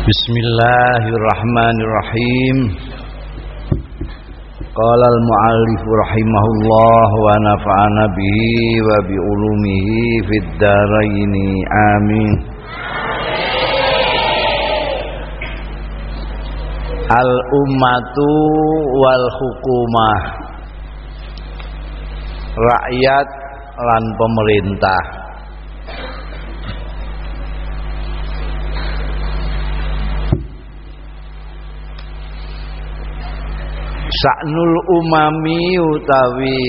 Bismillahirrahmanirrahim. Qala al-muallif rahimahullah wa nafa'ana bihi wa bi ulumihi fid dharain amin. Al ummatu wal hukumah. Rakyat lan pemerintah Saknul umami utawi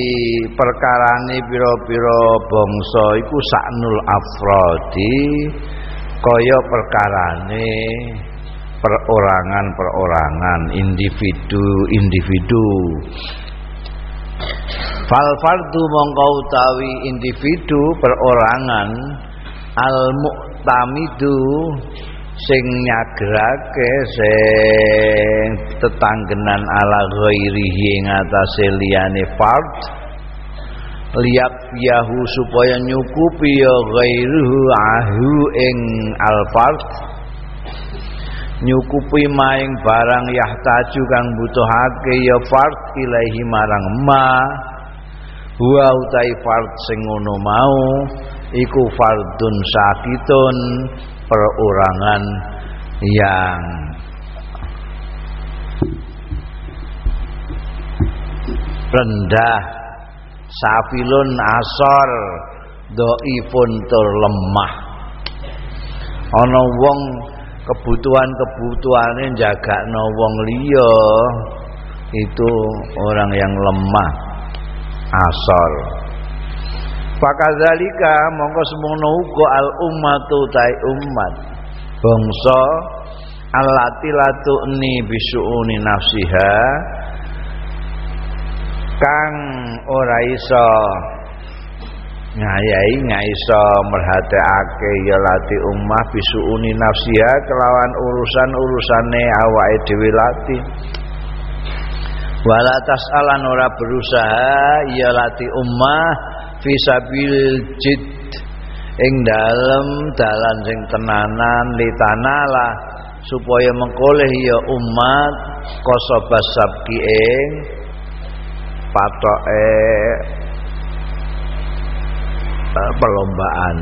perkarane pira-pira bangsa iku saknul afrodi kaya perkarane perorangan-perorangan individu-individu Fal fardu mongko utawi individu perorangan al muktamidu sing nyagrake sing tetanggenan ala ghairihi ing atase liyane fard. Yahu supaya nyukupi ya ghairuhu ahu ing al fard nyukupi maing barang yahtaju kang butuhake ya fard ilahi marang ma. Huwa utai fard sing ngono mau iku fardun sakitun perorangan yang rendah safilun asor doifun tur lemah ana wong kebutuhan-kebutuhane jagakno wong liya itu orang yang lemah asor Fakadzalika mongko semono uga al ummatu tai umat bangsa allati latuni bisuuni nafsiha. Kang ora iso ngayai ngaiso merhatekake ya lati ummah bisuuni nafsiha kelawan urusan-urusane awake dhewe lati. Wala tasalan ora berusaha ya lati ummah fisabil jid. Ing dalem dalan sing tenanan litanala supaya mengkoleh ya umat kosobas sabki ing patoke eh, perlombaan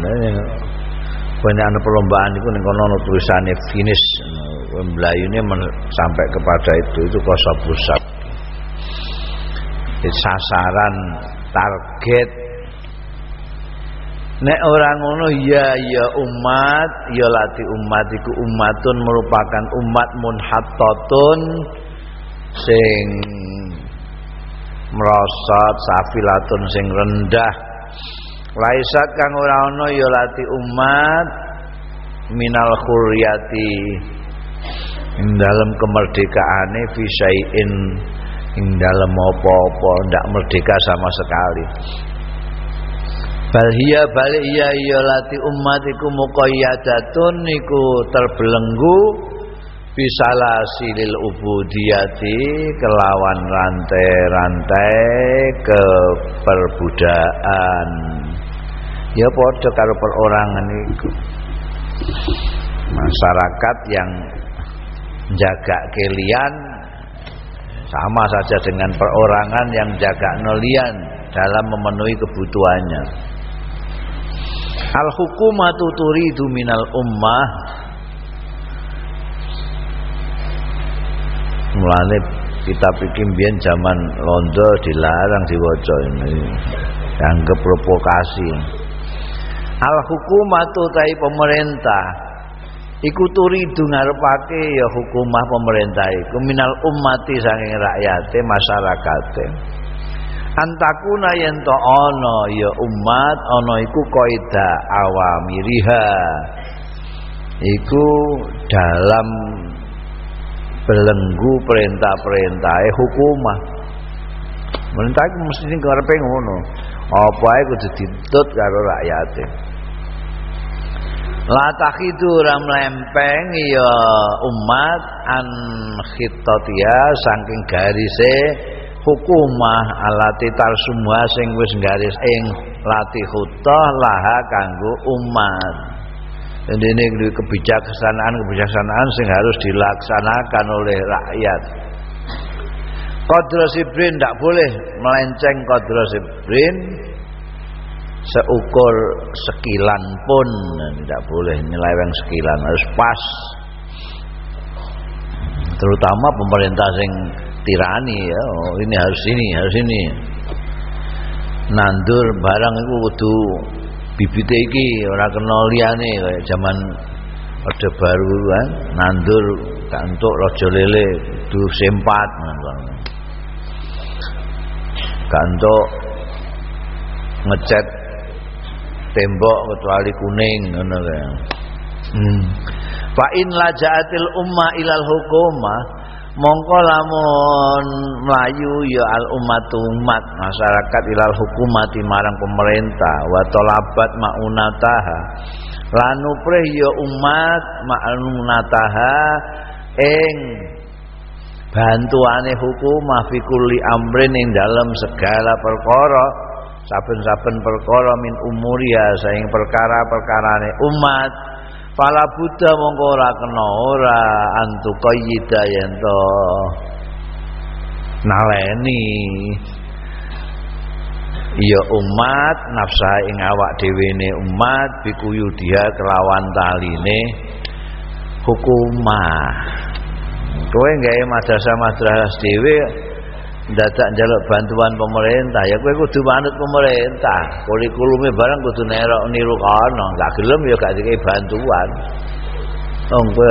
banyak perlombaan itu ning kono tulisane finish ini sampai kepada itu itu kosobusab sasaran target Nek orang ngono ya ya umat ya lati umat iku umatun merupakan umat munhattatun sing merosot safilatun sing rendah. Laisat kang ora ana ya lati umat minal khuryati ing dalam kemerdekaane fi syai'in ing dalam apa-apa ndak merdeka sama sekali Bal hiya balik iya iya lati umat iku muqayyadatun iku terbelenggu bisalah silil ubudiyati kelawan rantai-rantai keperbudaan ya padha karo perorangan iku masyarakat yang jaga kelian sama saja dengan perorangan yang jaga nolian dalam memenuhi kebutuhannya Al hukumatu turidu minal ummah. Mulane kita pikir biyen zaman londo dilarang diwaca ini. Dianggap provokasi. Al hukumatu tai pemerintah. Iku turidu ngarepake ya hukumah pemerintah iku. Minal ummati saking rakyate masyarakate antakuna yen to ana ya umat ana iku kaidah awamiriha iku dalam belenggu perintah-perintah hukumah. Perintah iku mesti karepe ngono apa ae kudu ditut karo rakyate. La takhidu ram lempeng ya umat an khitotia saking garise hukumah alati tarsumha sing wis garis ing lati khutah laha kanggo umat. Ini kebijaksanaan kebijaksanaan sing harus dilaksanakan oleh rakyat. Kodro Sibrin tidak boleh melenceng Kodro Sibrin seukur sekilan pun. Tidak boleh nyeleweng sekilan harus pas. Terutama pemerintah sing tirani ya. Oh, ini harus ini harus ini. Nandur barang itu kudu bibit iki ora kena liyane kayak zaman orde baru kan. Nandur kantuk raja lele du sempat kantuk ngecat tembok kecuali kuning ngono kae hmm. fa in laja'atil umma ilal hukuma mongko lamun melayu ya al umat umat masyarakat ilal hukumati marang pemerintah wa talabat maunataha lanu preh ya umat maunataha ing bantuane hukumah fi amrin ing dalam segala perkara saben-saben perkara min umuria saing perkara-perkarane umat Fala buddha mongko ora kena ora antu qayyida yen to. Naleni. Ya umat nafsa ing awak dhewe umat bikuyu dia kelawan taline hukumah. Kowe gawe madrasah-madrasah dhewe dadak njaluk bantuan pemerintah. Ya kowe kudu manut pemerintah. Kurikulume barang kudu nerok niru kono. Gak gelem ya gak dikai bantuan. Oh kowe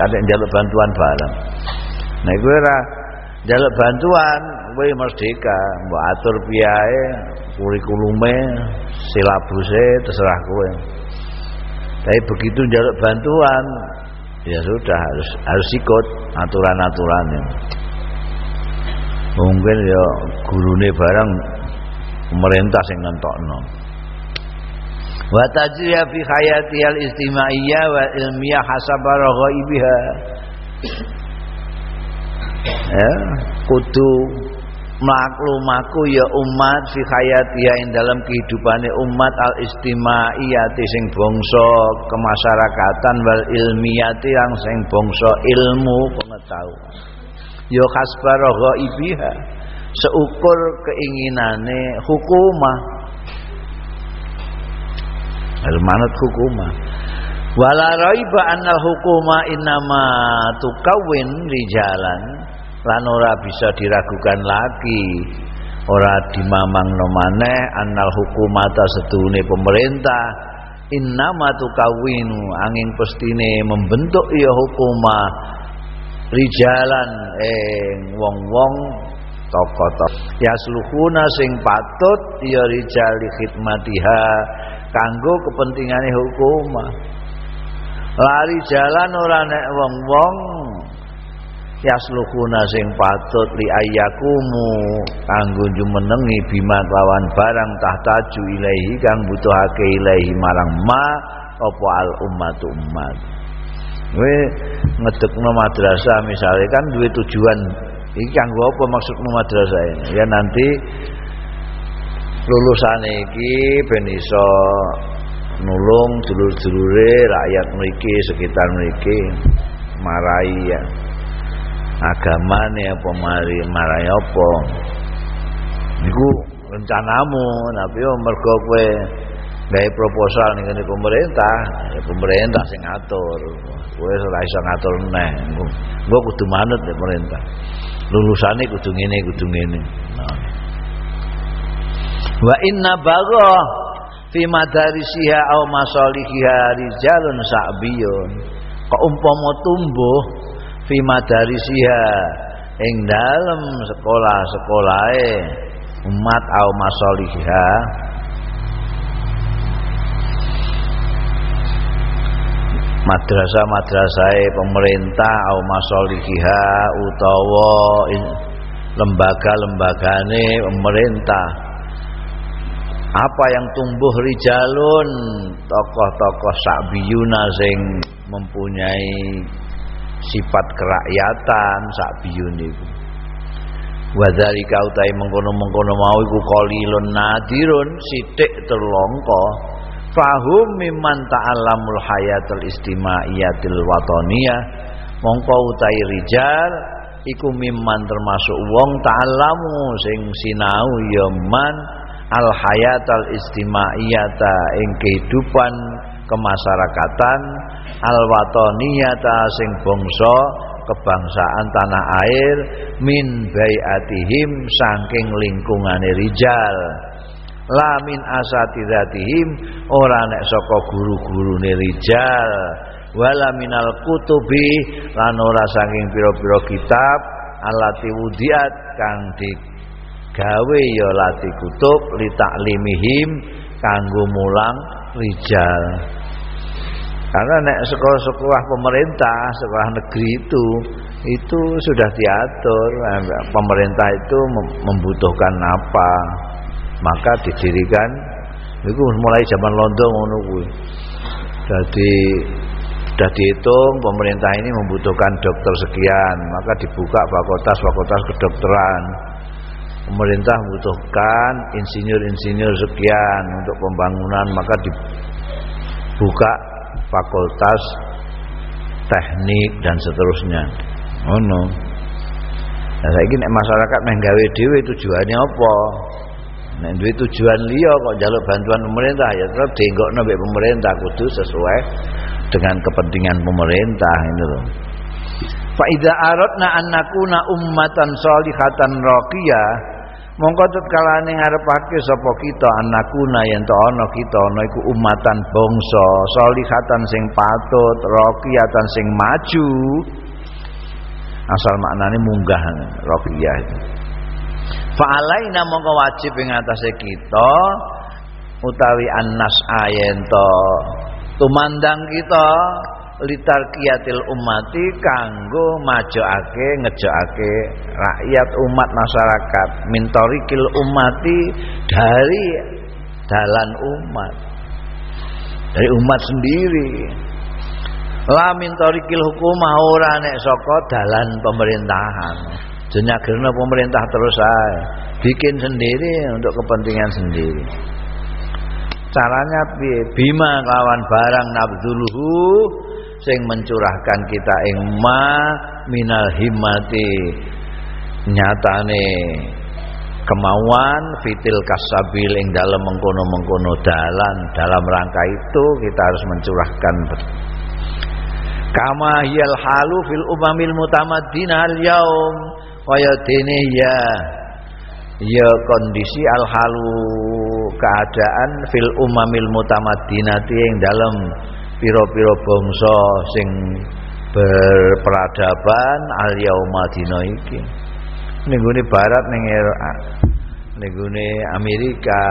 kadek njaluk bantuan barang nah kowe ora njaluk bantuan kowe merdeka. Mbok atur piye kurikulume silabuse terserah kowe. Tapi begitu njaluk bantuan ya sudah harus harus ikut aturan-aturannya mungkin ya gurune barang pemerintah sing ngentokno wa tajriya fi hayati al istimaiyah wa ilmiyah hasab raghaibiha ya kudu maklumaku ya umat fi hayatiha ing dalam kehidupane umat al istimaiyati sing bangsa kemasyarakatan wal ilmiyati yang sing bangsa ilmu pengetahuan ya khasbara ghaibiha seukur keinginane hukumah. Manut hukumah. Wala raiba annal hukuma innama tukawin rijalan. Lan ora bisa diragukan lagi. Ora dimamang nomane annal hukumata sedune pemerintah. Innama tukawinu angin pestine membentuk ya hukumah rijalan ing wong-wong tokoh-tokoh. Yasluhuna sing patut ya rijal khidmatiha kanggo kepentingane hukumah. Lari jalan ora nek wong-wong yasluhuna sing patut li ayakumu kanggo jumenengi bima lawan barang tahtaju ilahi kang butuhake ilahi marang ma apa al ummatu umat kowe ngedekno madrasah misalnya kan duwe tujuan. Iki kanggo apa maksudmu madrasah ini? Ya nanti lulusan iki ben iso nulung dulur-dulure rakyat mriki sekitar mriki marai ya. Agamane apa mari marai apa? Niku rencanamu. Tapi mergo kowe gawe proposal ning pemerintah? Ya pemerintah sing ngatur kowe ora iso ngatur neh engko kudu manut ya pemerintah lulusane kudu ngene kudu ngene. Nah. wa inna bagha fi madarisiha aw masalihiha rijalun sa'biyun. Kok umpama tumbuh fi madarisiha ing dalem sekolah-sekolahe umat au masalihiha madrasah-madrasah pemerintah au masolihiha utawa lembaga-lembagane pemerintah. Apa yang tumbuh rijalun tokoh-tokoh sakbiyuna sing mempunyai sifat kerakyatan sakbiyun iku. Wadzalika utai mengkono-mengkono mau iku qalilun nadirun sithik terlongko fahum mimman ta'allamul hayatul istimaiyatil watoniyah. Mongko utai rijal iku mimman termasuk wong ta'allamu sing sinau ya man al hayatal istimaiyata ing kehidupan kemasyarakatan al watoniyata sing bangsa kebangsaan tanah air min baiatihim saking lingkungane rijal la min asatidatihim ora nek saka guru-gurune rijal wala minal kutubi lan ora saking pira-pira kitab alati wudiat kang digawe ya lati kutub li taklimihim kanggo mulang rijal karena nek sekolah-sekolah pemerintah, sekolah negeri itu itu sudah diatur. Pemerintah itu membutuhkan apa, maka didirikan itu mulai zaman Londo ngono kuwi. Jadi sudah dihitung pemerintah ini membutuhkan dokter sekian, maka dibuka fakultas-fakultas kedokteran. Pemerintah membutuhkan insinyur-insinyur sekian untuk pembangunan, maka dibuka fakultas teknik dan seterusnya oh nah saiki nek masyarakat menggawe dhewe tujuannya apa nek duwe tujuan liya kok jaluk bantuan pemerintah ya tetap dienggokno mbek pemerintah kudu sesuai dengan kepentingan pemerintah ini loh Fa idza aradna an nakuna ummatan sholihatan raqiyah mongko tetkalane ngarepake sapa kita anakuna yen to ana kita ana iku umatan bangsa salihatan sing patut raqiyatan sing maju. Asal maknane munggah raqiyah itu fa alaina mongko wajib ing atase kita utawi annas ayen to tumandang kita litarkiyatil umati kanggo majoake ngejokake rakyat umat masyarakat mintorikil umati dari dalan umat dari umat sendiri. La mintorikil hukumah ora nek saka dalan pemerintahan jenyagerna pemerintah terus ae bikin sendiri untuk kepentingan sendiri. Caranya bima lawan barang nabduluhu sing mencurahkan kita ing ma minal himmati. Nyatane kemauan fitil kasabil ing dalam mengkono-mengkono dalan. Dalam rangka itu kita harus mencurahkan. Kama hiyal halu fil umamil mutamaddina al yaum kaya dene ya ya kondisi al halu keadaan fil umamil mutamaddinati ing dalam piro-piro bangsa sing berperadaban al yauma dina iki. Ning barat ning ning Amerika,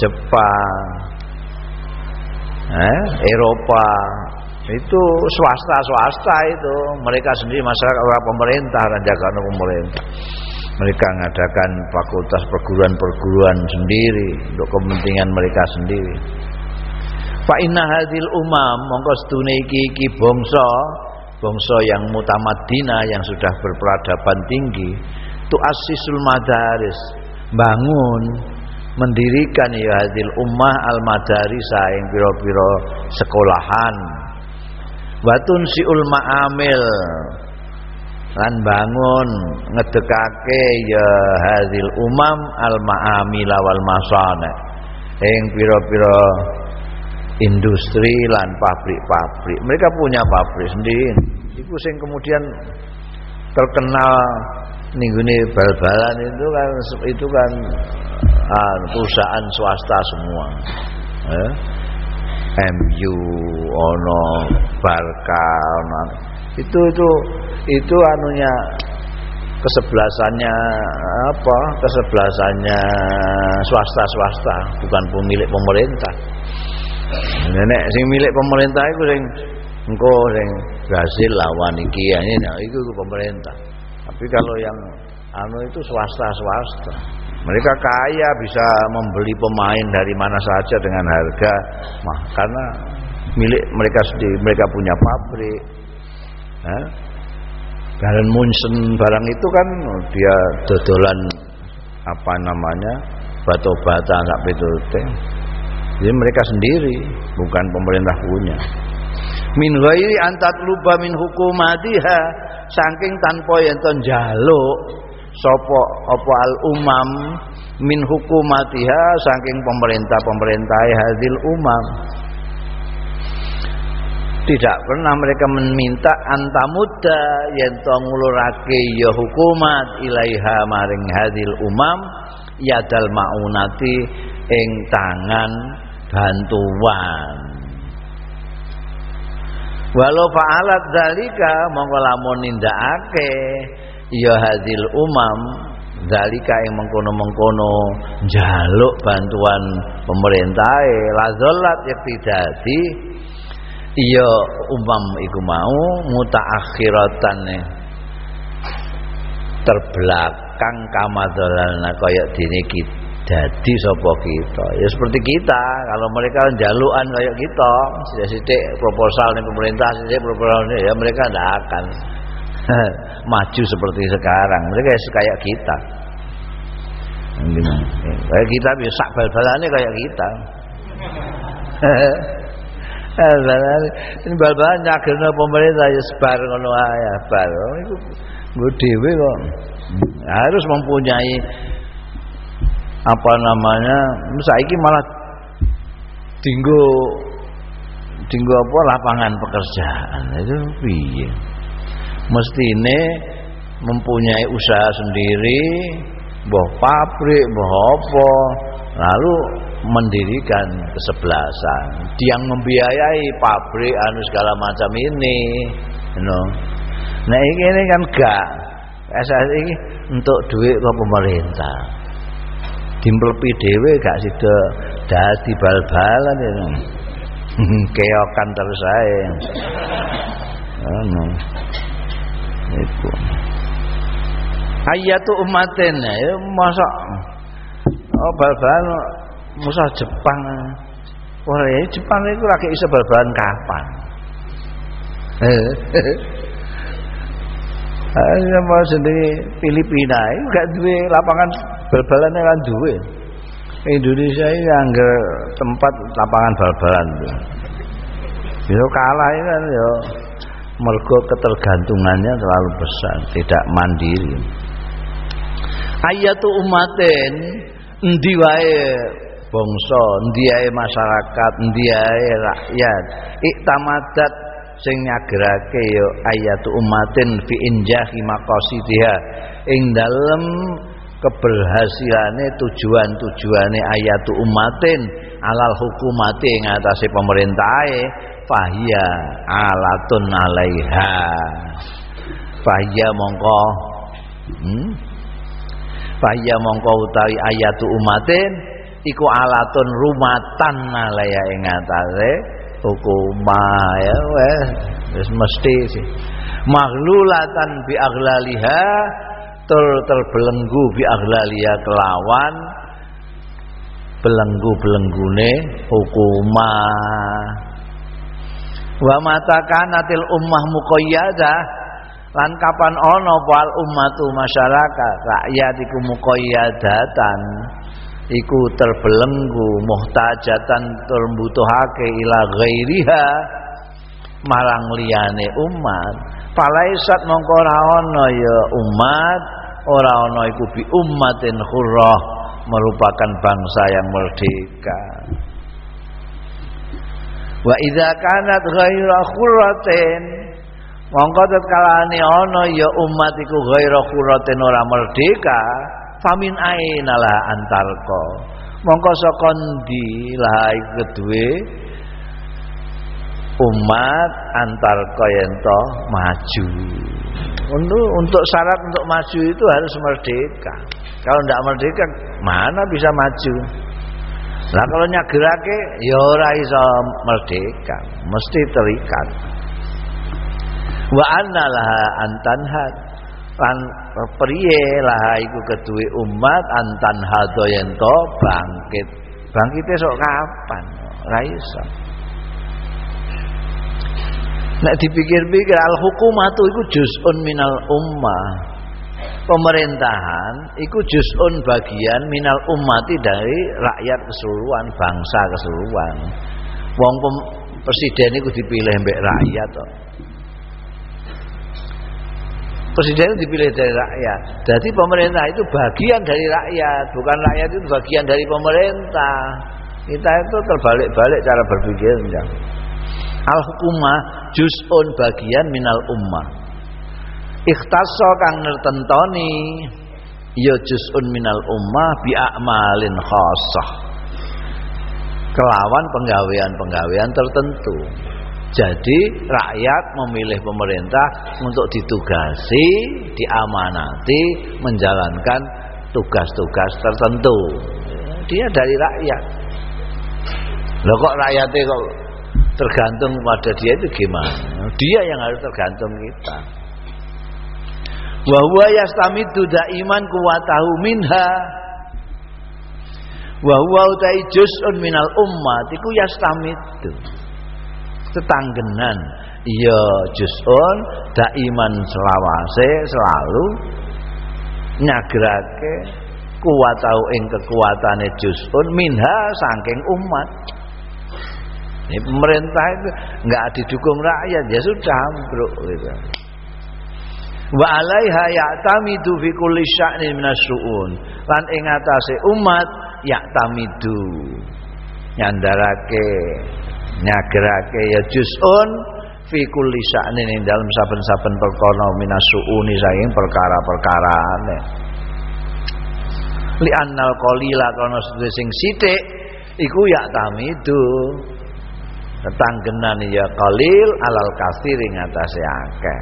Jepang, eh, Eropa itu swasta-swasta itu. Mereka sendiri masyarakat orang pemerintah dan jaga pemerintah. Mereka mengadakan fakultas perguruan-perguruan sendiri untuk kepentingan mereka sendiri. Fa inna hadhil umam mongko sedune iki bangsa bangsa yang mutamaddina yang sudah berperadaban tinggi tu asisul madaris bangun mendirikan ya hadil ummah al madarisa yang piro-piro sekolahan watun siul ma'amil lan bangun ngedekake ya hadil umam al ma'amil wal masana ing piro-piro industri lan pabrik-pabrik. Mereka punya pabrik sendiri. Itu sing kemudian terkenal ninggune bal-balan itu kan itu kan ah, perusahaan swasta semua. Eh? MU ono Barca ono itu itu itu anunya kesebelasannya apa kesebelasannya swasta swasta bukan pemilik pemerintah Nenek sing milik pemerintah itu sing engko sing berhasil lawan iki ya nah itu pemerintah. Tapi kalau yang anu itu swasta-swasta. Mereka kaya bisa membeli pemain dari mana saja dengan harga mah karena milik mereka sendiri, mereka punya pabrik. Nah, Bayern Munchen barang itu kan dia dodolan apa namanya batu bata anak itu Jadi mereka sendiri, bukan pemerintah punya. Min ghairi antat luba min hukumatiha saking tanpa yen to njaluk sapa apa al umam min hukumatiha saking pemerintah-pemerintah hadil umam. Tidak pernah mereka meminta antamuda yen to ngulurake ya hukumat ilaiha maring hadil umam yadal maunati ing tangan bantuan. Walau fa'alat dalika mongko lamun ya hadil umam dalika yang mengkono-mengkono jaluk bantuan pemerintah lazolat di iya umam iku mau mutaakhiratan terbelakang kamadolana kaya dini kita jadi sapa kita. Ya seperti kita kalau mereka jaluan kayak kita sidik-sidik proposal nih pemerintah sidik proposal ya mereka tidak akan maju seperti sekarang. Mereka ya kayak kita. Kayak kita bisa bal-balannya kayak kita. Ini bal-balan nyagirna pemerintah ya sebar ngono ae bar itu gue dewe kok. Harus mempunyai apa namanya saiki malah tinggu tinggu apa lapangan pekerjaan. Itu piye mestine mempunyai usaha sendiri boh pabrik boh apa lalu mendirikan kesebelasan yang membiayai pabrik anu segala macam ini you know. nah ini, ini kan gak ini untuk duit ke pemerintah dimplepi dhewe gak sida dadi bal-balan ya. Keokan terus ae. Ngono. Iku. Ayatu umatin ya masa oh bal-balan musa Jepang. Wah, ya Jepang itu lagi iso bal-balan kapan? Ayo mau sendiri Filipina itu gak duwe lapangan bal-balannya kan duwe. Indonesia ini anggar tempat lapangan bal-balan. Bisa kalah ini kan ya mergo ketergantungannya terlalu besar, tidak mandiri. Ayatu umatin endi wae bangsa, endi masyarakat, endi rakyat, iktamadat sing nyagerake ya ayatu umatin fi injahi maqasidiha. Ing dalem keberhasilane tujuan-tujuane ayatu umatin alal hukumati ing atase pemerintahe fahia alatun alaiha. Fahia mongko hmm? fahia mongko utawi ayatu umatin iku alatun rumatan alaiha ing atase. Hukumah ya wes mesti sih. Maghlulatan bi aghlaliha ter terbelenggu bi aghlalia kelawan belenggu-belenggune hukumah wa mata kanatil ummah muqayyadah lan kapan ana wal ummatu masyarakat rakyat iku muqayyadatan iku terbelenggu muhtajatan terbutuhake ila ghairiha marang liyane umat. Falaisat mongko ora ana ya umat ora ana iku bi ummatin khurrah merupakan bangsa yang merdeka wa idza kanat ghaira khurratin mongko tetkalane ana ya umat iku ghaira khurratin ora merdeka famin ainalah antarko. Mongko saka ndi lah kedue umat antar koyento maju. Untuk untuk syarat untuk maju itu harus merdeka. Kalau tidak merdeka mana bisa maju lah kalau nyagerake ya ora iso merdeka mesti terikat. Wa annalah antanhat lan priye lah iku kedue umat antan hadoyento bangkit. Bangkitnya sok kapan? Ora iso. Nek dipikir-pikir al hukumatu iku juz'un minal ummah. Pemerintahan iku juz'un bagian minal ummati dari rakyat keseluruhan, bangsa keseluruhan. Wong presiden itu dipilih mbek rakyat toh. Presiden itu dipilih dari rakyat. Jadi pemerintah itu bagian dari rakyat, bukan rakyat itu bagian dari pemerintah. Kita itu terbalik-balik cara berpikirnya. Al hukumah juz'un bagian minal ummah. Ikhtaso kang nertentoni ya juz'un minal ummah bi a'malin khassah. Kelawan penggawean-penggawean tertentu. Jadi rakyat memilih pemerintah untuk ditugasi, diamanati, menjalankan tugas-tugas tertentu. Dia dari rakyat. Loh kok rakyatnya kok tergantung pada dia itu gimana? Dia yang harus tergantung kita. Wa huwa yastamidu daiman kuwatahu minha. Wa huwa utai juz'un minal ummat iku yastamidu. Tetanggenan iya juz'un daiman selawase selalu nyagrake kuwatahu ing kekuatane juz'un minha saking umat. Ini pemerintah itu nggak didukung rakyat ya sudah ambruk gitu. Wa alaiha ya'tamidu fi kulli sya'nin minasyu'un. Lan ing atase umat ya'tamidu. Nyandarake nyagerake ya juz'un fi kulli sya'nin ing dalam saben-saben perkara minasyu'uni saking perkara-perkarane. Li annal qalila kana sing sithik iku ya'tamidu tetanggenan ya qalil alal kasir ing atase akeh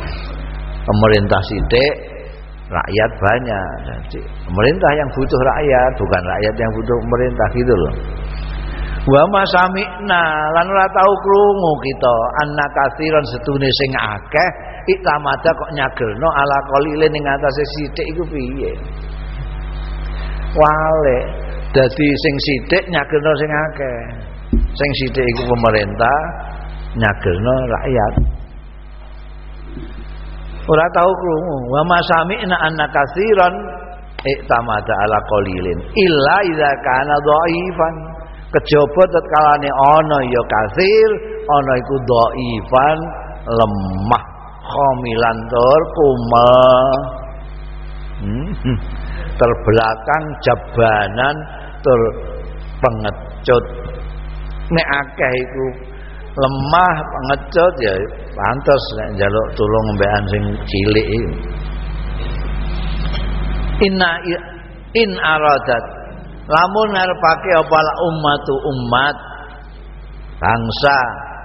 pemerintah sithik rakyat banyak. Jadi pemerintah yang butuh rakyat bukan rakyat yang butuh pemerintah gitu loh. Wa masami'na lan ora tau krungu kita. Anna kasiron setune sing akeh itamada kok nyagelno ala qalile ning atase sithik iku piye? Wale dadi sing sithik nyagelno sing akeh. Sing sithik iku pemerintah nyagelno rakyat ora tau krungu. Wa masami'na anna katsiran iktamada ala qalilin. Illa idza kana dhaifan. Kejaba tetkalane ana ya kasir ana iku dhaifan lemah khamilan tur kumel hmm. terbelakang jabanan tur pengecut nek akeh iku lemah pengecut ya pantes nek njaluk tulung mbekan sing cilik inna in aradat. Lamun ngarepake apa ummatu umat bangsa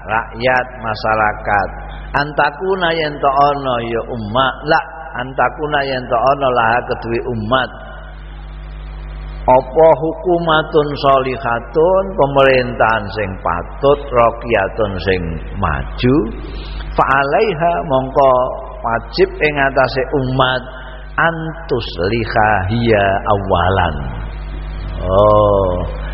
rakyat masyarakat. Antakuna yen to ana ya umat la antakuna yen to ana lah kedue umat apa hukumatun sholihatun? Pemerintahan sing patut rakyatun sing maju. Fa'alaiha mongko wajib ing atase umat antus lihahiya awalan. Oh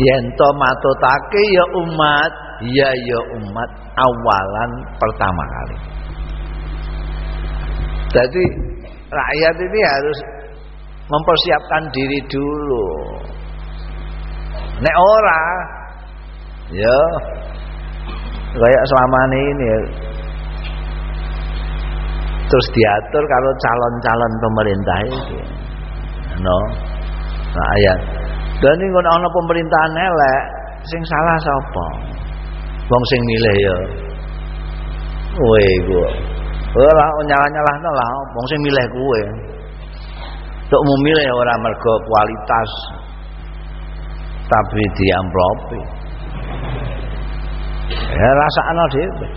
yen to matutake ya umat ya ya umat awalan pertama kali. Jadi rakyat ini harus mempersiapkan diri dulu. Nek ora ya kayak selama ini ya. terus diatur kalau calon-calon pemerintah itu. No. Nah, ayat. Dan ini kalau ana pemerintahan elek, sing salah sapa? Wong sing milih ya. Kowe gua. Ora nyalah-nyalahno lah wong sing milih kowe untuk memilih orang mergo kualitas tapi diamplopi. Ya rasanya dhewe.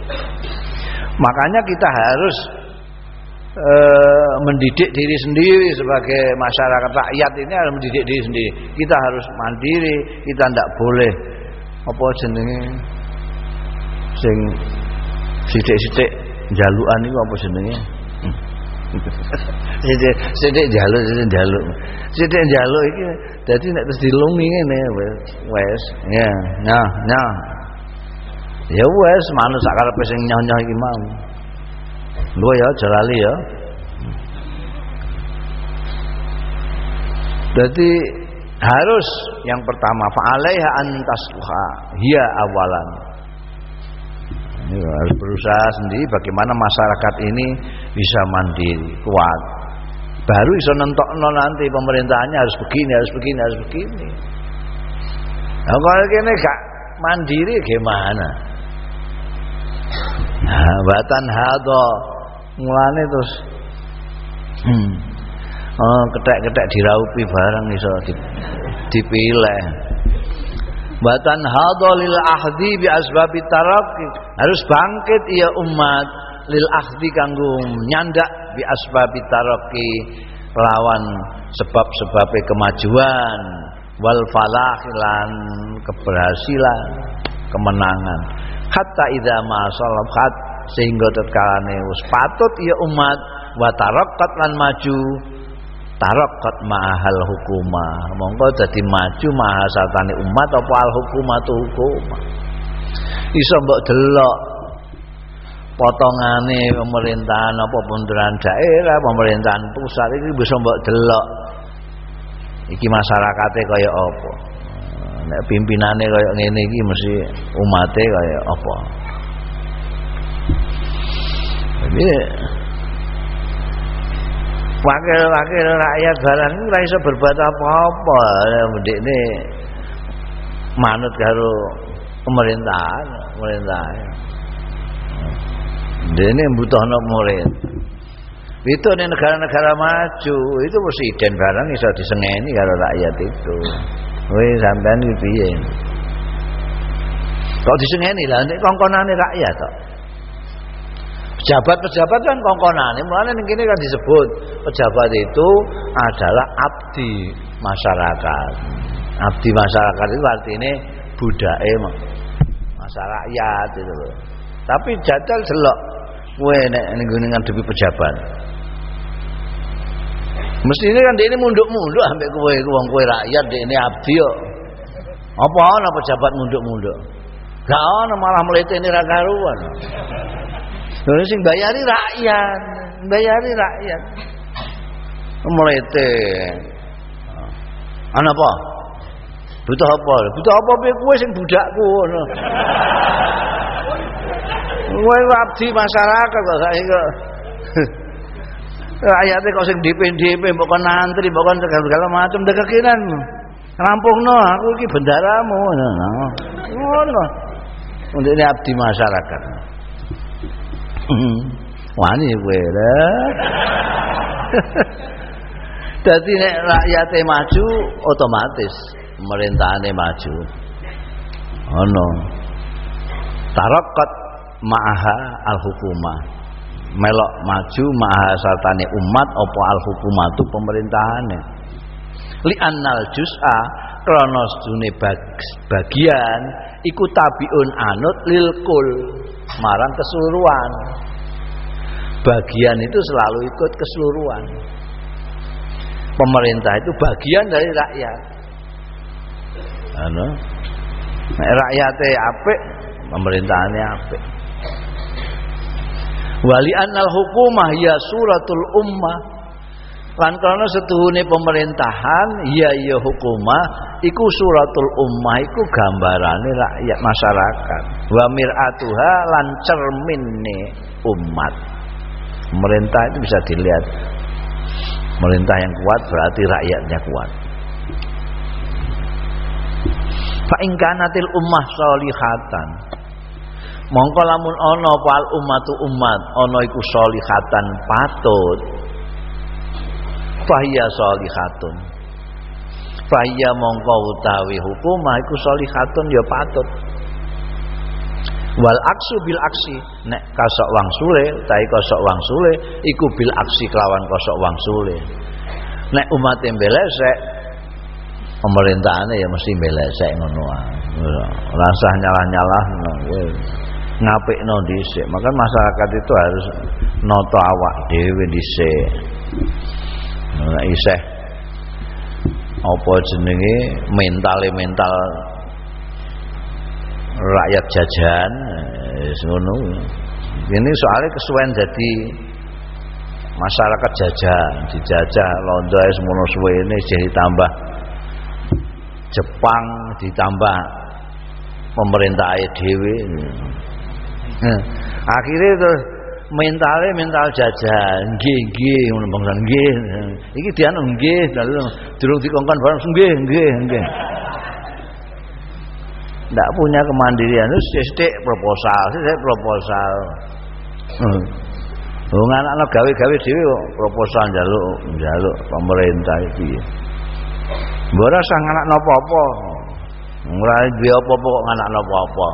Makanya kita harus e, mendidik diri sendiri sebagai masyarakat rakyat ini harus mendidik diri sendiri. Kita harus mandiri kita tidak boleh apa jenenge? Sing sithik-sithik jalukan itu apa jenenge Sithik sithik njaluk sithik njaluk. Sithik njaluk iki dadi nek terus dilungi ngene wes. Ya, nah, nah. Ya wes manut sak karepe sing nyoh-nyoh iki mau. Ya jalali ya. Jadi harus yang pertama fa'alaiha antasluha hiya awalan. Harus berusaha sendiri bagaimana masyarakat ini bisa mandiri, kuat. Baru bisa nentokno nanti pemerintahnya harus begini, harus begini, harus begini. Nah, kalau ini gak mandiri gimana? Nah, batan hado mulane terus hmm. oh, ketek-ketek diraupi barang iso dipilih batan hado lil ahdi bi asbabi tarakki harus bangkit ya umat lil ahdi kanggo nyandak bi asbabi tarakki lawan sebab-sebab kemajuan wal falah lan keberhasilan kemenangan. Hatta idza ma salahat sehingga tetkalane wis patut ya umat wa tarakat lan maju tarakat mahal hukuma. Monggo dadi maju mahasatane umat apa al hukumatu hukuma? Iso mbok delok potongane pemerintahan apa bundaran daerah pemerintahan pusat iki bisa mbok delok. Iki masyarakate kaya apa? Nek pimpinane kaya ngene iki mesti umate kaya apa? Jadi wakil-wakil rakyat barang ora iso berbuat apa-apa. Ini manut karo pemerintahan pemerintahan ini butuhno pemerintah itu di negara-negara maju itu presiden barang iso disengeni karo rakyat itu. Wih sampean iki piye? Kok disengeni? Lah nek kongkonane rakyat kok Pejabat-pejabat kan kongkonan. Mulane ning kene kan disebut pejabat itu adalah abdi masyarakat. Abdi masyarakat itu artinya budake masyarakat itu loh. Tapi jajal delok kowe nek ning ngadepi pejabat. Ini kan ini munduk-munduk sampai kowe wong kowe rakyat ini abdi yo. Apa ana pejabat munduk-munduk? Gak ana malah mletene ra karuan. Lha sing bayari rakyat, bayari rakyat. Melete. Ana apa? Butuh apa? Butuh apa piye kowe sing budakku ngono. Kowe abdi masyarakat kok gak kok. Rakyate kok sing DP-DP mbok kon antri, mbok kon segala macam dekekinan. Rampungno aku iki bendaramu ngono. Ngono. Untuk ini abdi masyarakat. Wani kowe. Dadi nek rakyate maju otomatis pemerintahane maju. Ono. Tarakat ma'aha al-hukumah. Melok maju ma'aha sartane umat apa al-hukumatu pemerintahane. Li annal juz'a krana sedune bagian iku tabiun anut lil kul marang keseluruhan. Bagian itu selalu ikut keseluruhan. Pemerintah itu bagian dari rakyat. Anu? Rakyatnya apik pemerintahannya apik. Wali annal hukumah ya suratul ummah lan karena setuhune pemerintahan ya ya hukumah iku suratul ummah iku gambarane rakyat masyarakat. Wa mir'atuha lan cerminne umat. Pemerintah itu bisa dilihat. Pemerintah yang kuat berarti rakyatnya kuat. Fa in kanatil ummah solihatan mongko lamun ana pal ummatu umat ana iku solihatan patut fahiya sholihatun fahiya mongko utawi hukumah iku sholihatun ya patut. Wal aksu bil aksi nek kasok wang sule utawi kosok wang sule iku bil aksi kelawan kosok wang sule. Nek umat yang belesek pemerintahannya ya mesti belesek ngono rasah nyalah-nyalah ngapik no dhisik. Maka masyarakat itu harus noto awak dhewe dhisik Nah, iseh. Apa jenenge? Mentale mental rakyat jajan ngono. Ini soalnya kesuwen jadi masyarakat jajah dijajah londo semono ini jadi tambah Jepang ditambah pemerintah nah, akhirnya terus mentalnya mental jajah nggih nggih ngono bangsa nggih iki dianu nggih lalu durung dikongkon barang nggih nggih nggih ndak punya kemandirian terus sithik proposal sithik proposal hmm. Wong anak gawe-gawe dhewe proposal njaluk njaluk pemerintah iki. Mbok ora sang anak napa-apa. Ora duwe apa-apa kok anak napa-apa.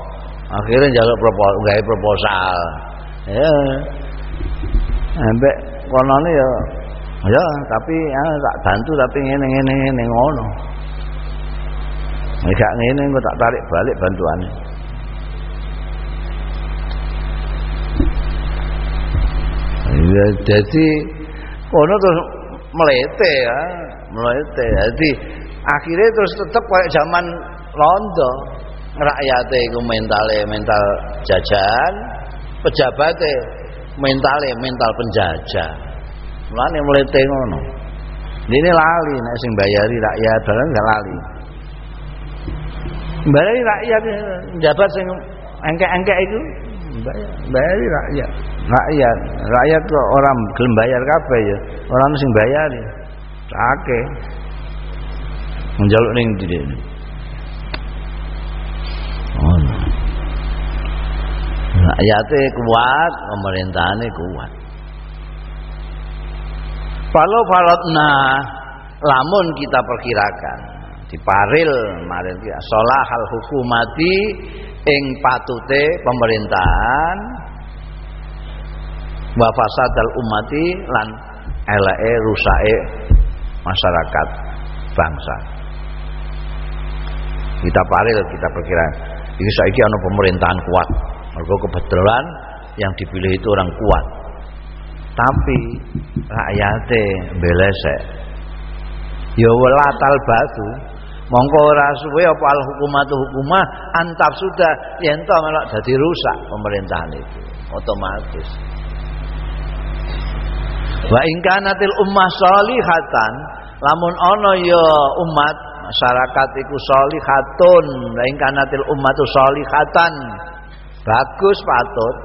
Akhirnya njaluk proposal, gawe proposal. Ya. Ambek konone ya ya tapi ya, tak bantu tapi ngene ngene ngene ngono. Nek gak ngene engko tak tarik balik bantuannya. Ya, jadi kono terus melete ya, melete. Jadi akhirnya terus tetap kayak zaman londo rakyatnya itu mentalnya mental jajan pejabatnya mentalnya mental penjajah. Mulane melete ngono. Ini lali nek sing bayari rakyat barang gak lali. Bayari rakyat jabat sing engke-engke itu bayari rakyat. Rakyat rakyat kok orang gelem bayar kabeh ya. Orang sing bayari akeh menjaluk ning ndi oh rakyatnya kuat pemerintahannya kuat. Kalau falotna lamun kita perkirakan diparil marin sholah hal hukumati ing patute pemerintahan wa fasadal umati lan eleke rusake masyarakat bangsa. Kita paril kita perkirakan ini saiki ana pemerintahan kuat mergo kebetulan yang dipilih itu orang kuat. Tapi rakyate belesek ya walatal batu. Mongko ora suwe apa al hukumatu hukumah antap sudah. Yen to melok dadi rusak pemerintahan itu otomatis. Wa ingkanatil ummah salihatan lamun ana ya umat masyarakat iku salihatun wa ingkanatil ummatu salihatan bagus patut.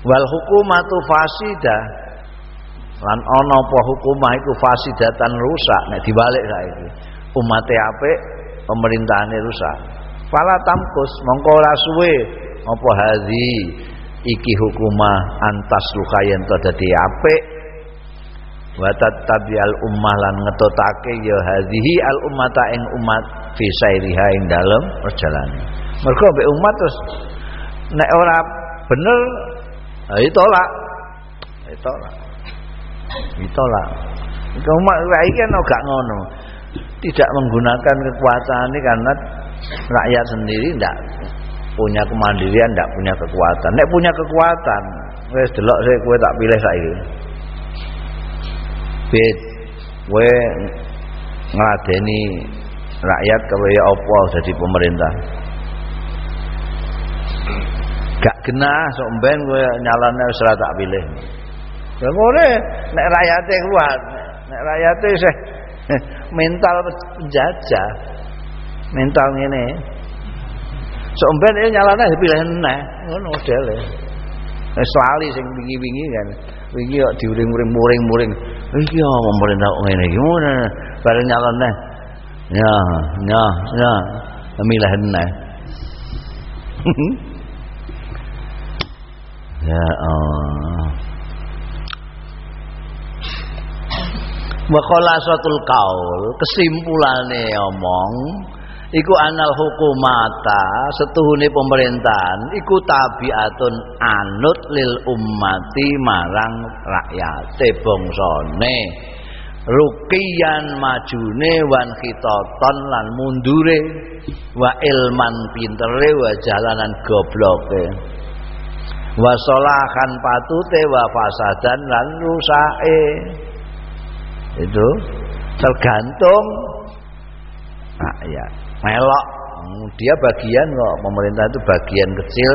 Wal hukumatu fasida. Lan ana apa hukumah iku fasidatan rusak nek dibalik saiki umate apik pemerintahane rusak. Fala tamkus mongko ora suwe. Apa hadhi iki hukumah antas lukayen to dadi apik. Wa tabial ummah lan ngetotake ya hadhihi al ummata ing umat fi sairiha ing dalem perjalanan. Mergo umat terus nek ora bener ditolak. Ditolak. Ditolak. Umat rakyat kan gak ngono. Tidak menggunakan kekuasaan ini karena rakyat sendiri tidak punya kemandirian tidak punya kekuatan. Nek punya kekuatan wes delok saya kue tak pilih saya bet kue ngeladeni rakyat kaya apa jadi pemerintah gak kena sok ben kowe nyalane wis ora tak pilih. Ya ngene nek rakyate kuat, nek rakyate sih mental penjajah. Mental ngene. Sok ben e nyalane dipilih neh, ngono modele. Wis lali sing wingi-wingi kan. Wingi kok diuring-uring muring-muring. Iki ya pemerintah kok ngene iki. Ngono bareng nyalane. Ya, ya, ya. Milih neh. Ya Allah. Wa khalasatul qaul, kesimpulane omong iku anal hukumata setuhune pemerintahan iku tabiatun anut lil ummati marang rakyate bangsane rukiyan majune wan khitoton lan mundure wa ilman pintere wa jalanan gobloke wasolahan patute wa fasadan lan rusake. Itu tergantung. Rakyat melok. Dia bagian kok. Pemerintah itu bagian kecil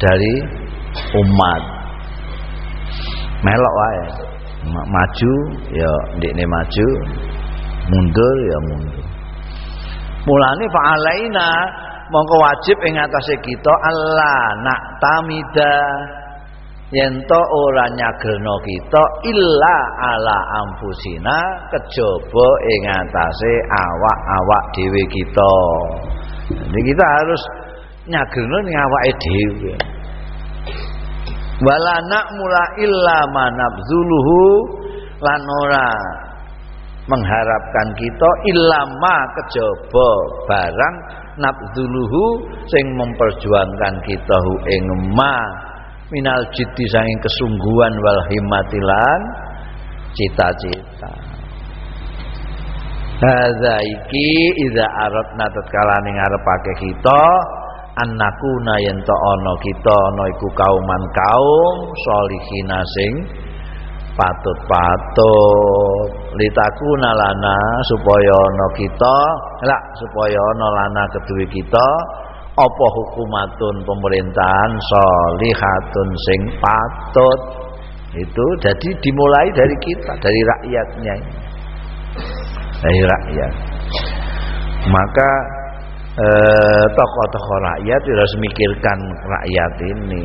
dari umat. Melok wae. Maju ya ndekne maju. Mundur ya mundur. Mulane fa'alaina mongko wajib ing atase kita Allah nak tamida yen to ora nyagelno kita illa ala ampusina kejaba ing atase awak-awak dhewe kita. Jadi kita harus nyagelno ning awake dhewe. Wala mula illa manabzuluhu lan ora mengharapkan kita ilama kejaba barang nabzuluhu sing memperjuangkan kita hu ing ma minal jiddi sanging kesungguhan wal himmatilan cita-cita. Hadza iki idza aradna tatkala ning ngarepake kita annakuna yen to ana kita ana iku kauman kaum solihina sing patut-patut. Litakuna lana supaya ana kita. Lak supaya ana lana kita. Apa hukumatun pemerintahan solihatun sing patut? Itu jadi dimulai dari kita dari rakyatnya dari rakyat. Maka eh, tokoh-tokoh rakyat harus memikirkan rakyat ini.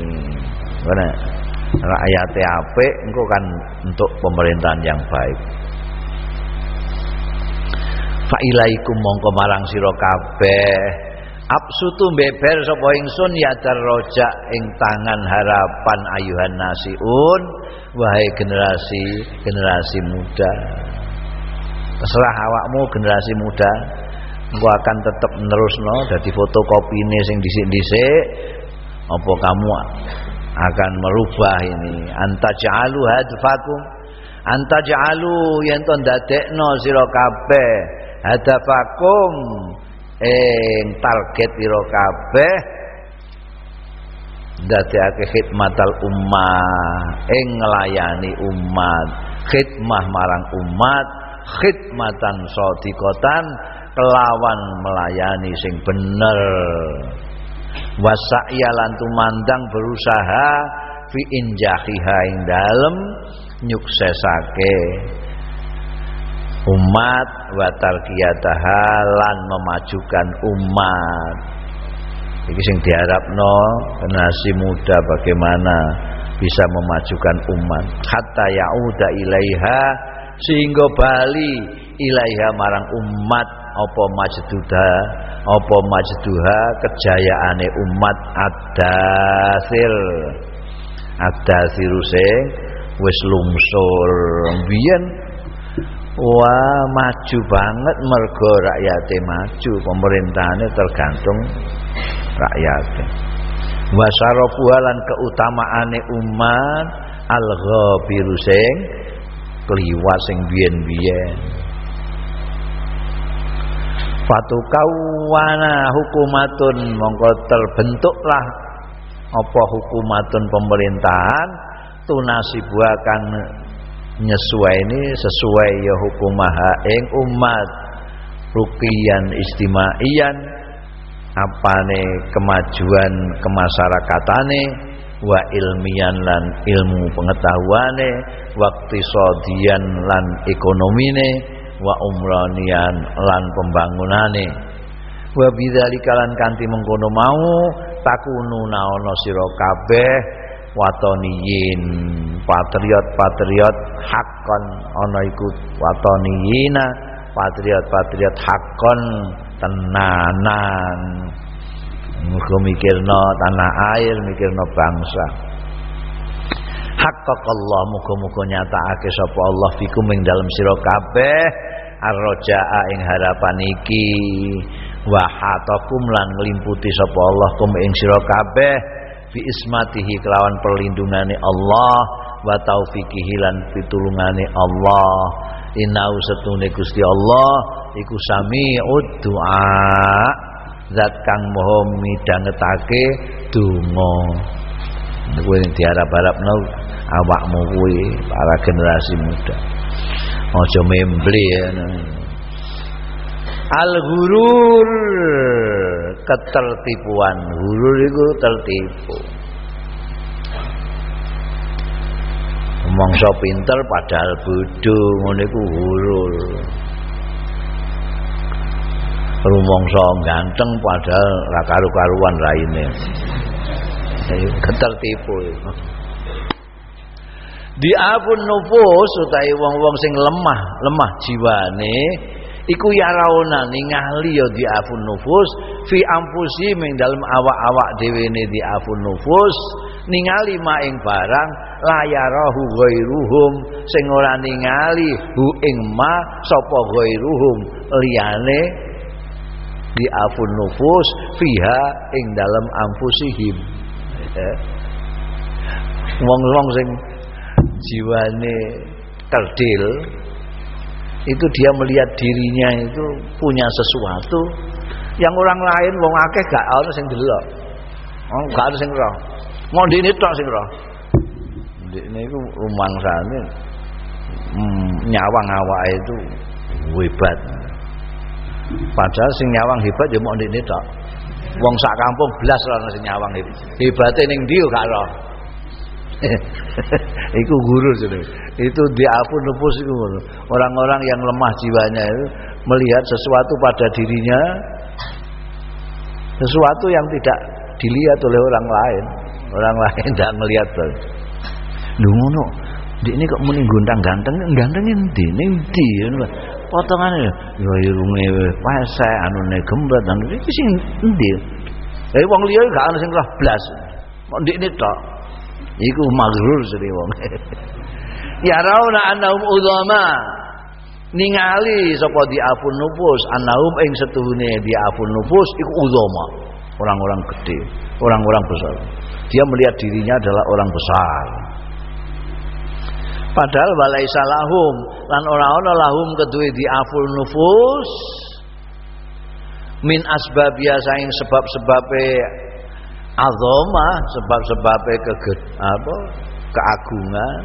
Karena rakyat apik engkau kan untuk pemerintahan yang baik. Fa mongko marang sira kabeh. Absutu beber sapa ingsun ya roja ing tangan harapan ayuhan nasiun wahai generasi generasi muda. Terserah awakmu generasi muda. Engko akan tetap nerusno dadi fotokopine sing dhisik-dhisik apa kamu akan merubah ini. Antaj'alu hadfakum. Antaj'alu yen to ndadekno sira kabeh hadafakum ing target sira kabeh. Dadekake khidmatal ummah. Ing nglayani umat. Khidmah marang umat. Khidmatan sadiqatan kelawan melayani sing bener wasa'ya lan tumandang berusaha fi injahiha ing dalem nyuksesake umat wa tarkiyataha lan memajukan umat. Iki sing diharapno generasi muda bagaimana bisa memajukan umat. Hatta yauda ilaiha sehingga bali ilaiha marang umat apa majduda? Apa majduha? Kejayaane umat adasil adasiru sing wis lungsur. Biyen wah maju banget mergo rakyate maju. Pemerintahane tergantung rakyate. Wasarafuhalan keutamaane umat al-ghabiru sing kliwat sing biyen-biyen fatukawana hukumatun mongko terbentuklah apa hukumatun pemerintahan tunasibu akan nyesuai ini sesuai ya hukumaha ing umat rukian istimaian apane kemajuan kemasyarakatane wa ilmian lan ilmu pengetahuane waktu sodian lan ekonomine wa umranian lan pembangunane. Wa bidzalika lan kanthi mengkono mau takunu naono sira kabeh watoniyin patriot-patriot hakon ana iku watoniyina patriot-patriot hakon tenanan. Mikirno tanah air mikirno bangsa haqqaqallah muga-muga nyatakake sapa Allah fikum ing dalem sira kabeh. Arroja'a ing harapan iki. Wa hatakum lan nglimputi sapa Allah kum ing sira kabeh. Fi ismatihi kelawan perlindungane Allah. Wa taufiqihi lan Allah. Inau setune Gusti Allah. Iku sami'ud du'a. Zat kang maha midhangetake donga kuwi diharap-harapno awakmu kuwi para generasi muda. Aja membeli ya al gurur ketertipuan. Gurur itu tertipu. Mongso pinter padahal bodoh ngono iku hurul rumangsa ganteng padahal ra karu-karuan raine ketertipu. Diapun nufus utawi wong-wong sing lemah lemah jiwane iku ya rauna ningali ya diafun nufus. Fi ampusi ming dalem awak-awak dhewe ne diafun nufus ningali maing barang layarahu ghairuhum. Sing ora ningali hu ing ma sapa ghairuhum? Liyane diafun nufus fiha ing dalem ampusihim. Wong-wong sing jiwane kerdil itu dia melihat dirinya itu punya sesuatu yang orang lain wong akeh gak ono sing delok. Oh, gak ono sing roh. Mau ini tok sing roh. Ini iku rumangsane hmm, nyawang awake itu hebat. Padahal sing nyawang hebat ya mau ini tok. Wong sak kampung belas ora sing nyawang hebat. Hebate ning ndi gak roh. Iku guru jadi. Itu diapun nufus itu Orang-orang yang lemah jiwanya itu melihat sesuatu pada dirinya sesuatu yang tidak dilihat oleh orang lain. Orang lain tidak melihat. Lho ngono. Ini kok muni gondang ganteng, ganteng endi? Ning ndi? Potongane ya irunge pesek, anune gembet, anu iki sing endi? Eh wong liya gak ana sing roh blas. Kok ndikne tok. Iku maghrur seri wong. ya rauna annahum udama. Ningali sapa diapun nufus annahum ing setuhune diapun nufus iku udama. Orang-orang gede, orang-orang besar. Dia melihat dirinya adalah orang besar. Padahal walaisa lahum. Lan ora ana lahum kedue diaful nufus. Min asbab biasa ing sebab-sebabe azama sebab-sebabe keged apa keagungan.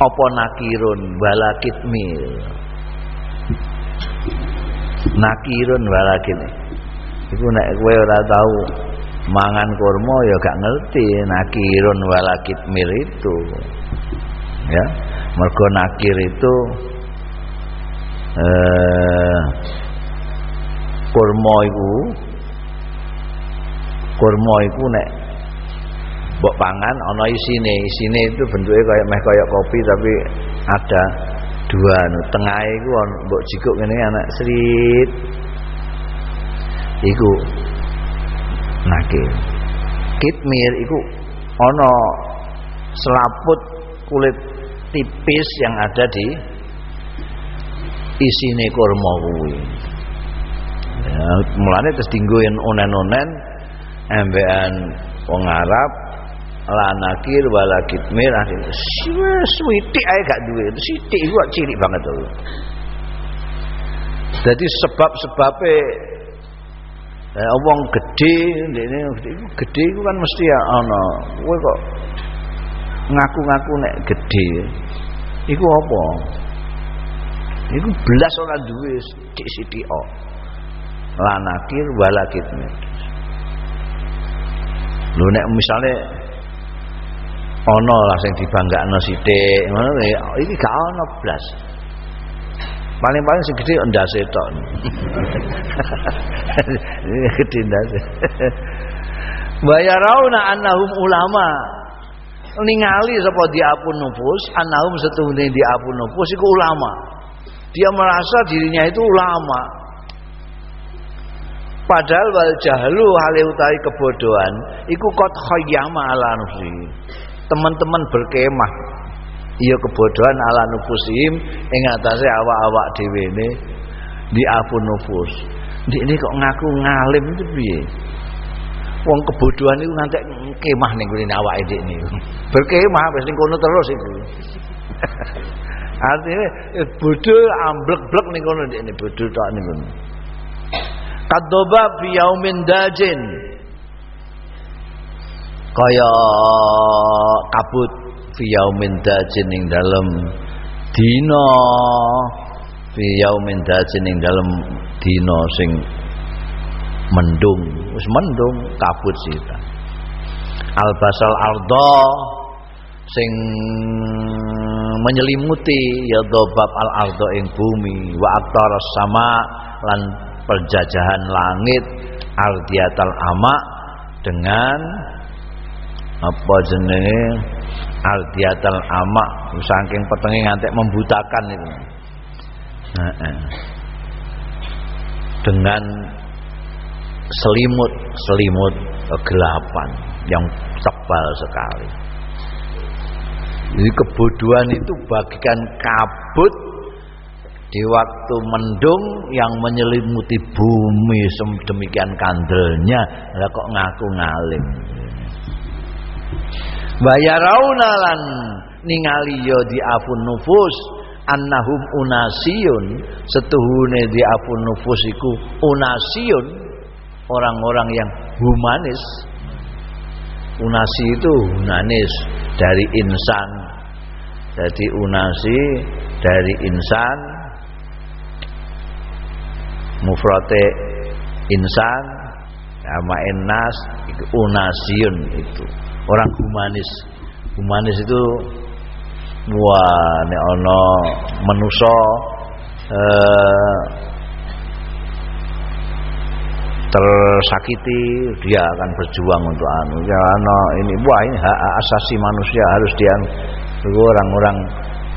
Apa nakirun walakit mil? Nakirun walakit iku nek kowe ora tahu mangan kurma ya gak ngerti nakirun walakit mil itu ya. Mergo nakir itu eh kurma iku kurma iku nek mbok pangan ana isine. Isine itu bentuknya kayak meh kayak kopi tapi ada dua no. tengah iku mbok jikuk ngene anak serit iku nakir. Kitmir iku ana selaput kulit tipis yang ada di isine kurma kuwi. Ya, mulane terus dinggo onen-onen embean wong Arab lanakir walakitmir akhirnya switik ae gak duwe. Sithik iku cilik banget tuh jadi sebab-sebabe eh, wong gede ndekne gede iku kan mesti ya ana. Kowe kok ngaku-ngaku nek gede. Iku apa? Iku belas ora duwe sithik-sithik. Lanakir walakitmir lho nek misale ana lah sing dibanggakno sithik ngono iki gak ana blas. Paling-paling sing gedhe ndase tok gedhe ndase wa yarawna annahum ulama ningali sapa diapun nufus annahum setune diapun nufus iku ulama dia merasa dirinya itu ulama Padahal wal jahlu hale utawi kebodohan iku kot khayyama ala nufsi. Teman-teman berkemah iya kebodohan ala nufusihim ing atase awak-awak dhewe ne di apun nufus. Ndik ini kok ngaku ngalim itu piye? Wong kebodohan itu ngantek kemah ning gone awake dik niku. Berkemah wis ning kono terus itu. Artinya eh, bodoh amblek-blek ning kono dik ini bodoh tok ning kono. Kadoba fi yaumin dajin. Kaya kabut fi yaumin dajin ing dalem dina fi yaumin dajin ing dalem dina sing mendung, wis mendung kabut sita. Albasal ardo sing menyelimuti ya dobab al ardo ing bumi wa aktar sama lan perjajahan langit ardiatal ama dengan apa jenenge? Ardiatal ama saking petenge ngantek membutakan itu. Nah, eh. dengan selimut selimut kegelapan yang tebal sekali. Jadi kebodohan itu bagikan kabut di waktu mendung yang menyelimuti bumi demikian kandelnya. Lah kok ngaku ngalim? Bayarauna lan ningali yo di afun nufus annahum unasiyun. Setuhune di nufus iku unasiyun orang-orang yang humanis unasi itu humanis dari insan. Jadi unasi dari insan mufrate insan sama enas unasiun itu. Orang humanis. Humanis itu wah nek ana manusa eh, tersakiti dia akan berjuang untuk anu. Ya ano ini wah ini hak asasi manusia harus dia orang-orang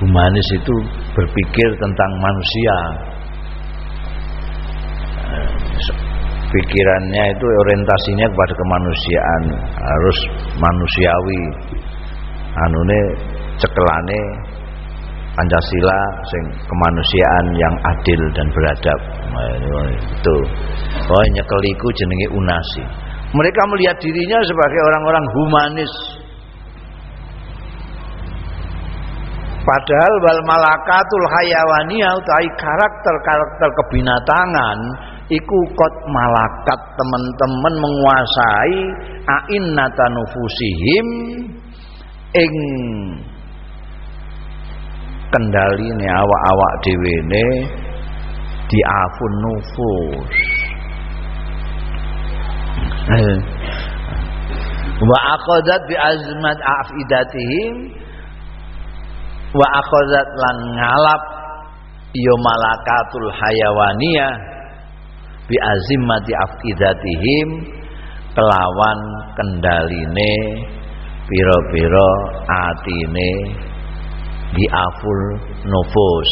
humanis itu berpikir tentang manusia. Pikirannya itu orientasinya kepada kemanusiaan. Harus manusiawi. Anune cekelane Pancasila sing kemanusiaan yang adil dan beradab. Itu. Oh nyekeliku jenenge unasi. Mereka melihat dirinya sebagai orang-orang humanis. Padahal wal malakatul hayawaniyah utai karakter-karakter kebinatangan iku kot malakat teman-teman menguasai ainnata nufusihim ing kendali awak-awak dhewe ne diafun nufus eh. wa aqadat bi azmat afidatihim wa aqadat lan ngalap ya malakatul hayawaniyah bi azimati afidatihim kelawan kendaline pira-pira atine diaful nufus.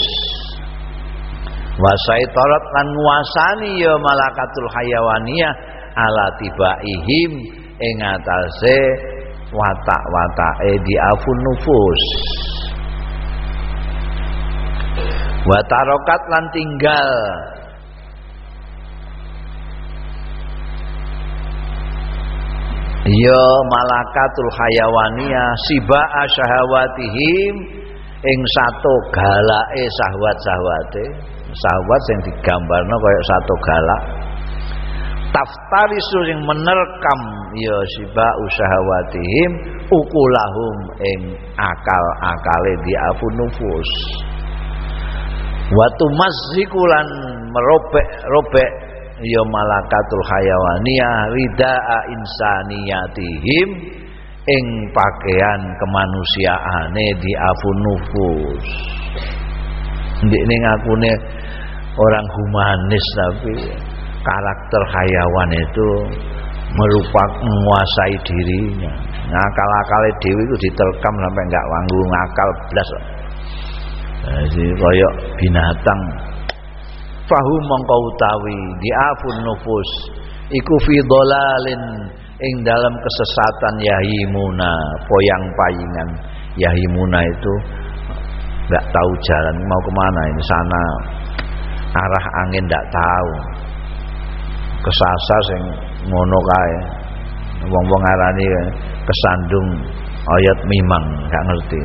Wasai torot lan nguasani ya malakatul hayawaniyah ala tibaihim ing atase watak-watake diaful nufus. Watarokat lan tinggal. Ya malakatul hayawaniyah siba syahawatihim ing satu galake sahwat-sahwate sahwat yang digambarno kaya satu galak. Taftarisu sing menerkam ya siba usahawatihim ukulahum ing akal-akale di afun nufus watu mazikulan merobek-robek ya malakatul hayawaniyah ridaa insaniyatihim ing pakaian kemanusiaane di afun nufus ndik ning akune orang humanis tapi karakter hayawan itu merupakan menguasai dirinya. Ngakal-akal dewi itu diterkam sampai enggak wanggu ngakal blas. Jadi koyok binatang. Fahu mongkau utawi di afun nufus iku fi dolalin ing dalam kesesatan yahimuna poyang payingan. Yahimuna itu nggak tahu jalan mau ke mana ini sana. Arah angin nggak tahu. Kesasar sing ngono kae. Wong-wong arani kesandung ayat mimang nggak ngerti.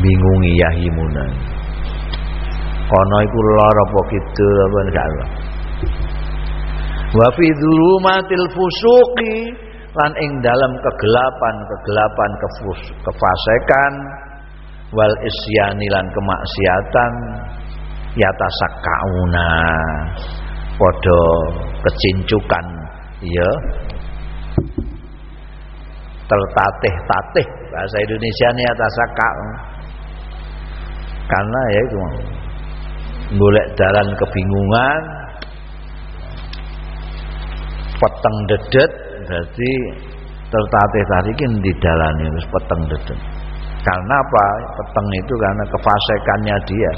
Bingungi yahimuna kono iku lara apa kidul apa enggak wa fi dzulumatil fusuqi lan ing dalam kegelapan-kegelapan kefasekan wal isyani lan kemaksiatan yatasakkauna padha kecincukan ya tertatih-tatih bahasa Indonesia ini atas akak karena ya itu golek dalan kebingungan peteng dedet berarti tertatih tarikin di dalan itu peteng dedet karena apa peteng itu karena kefasekannya dia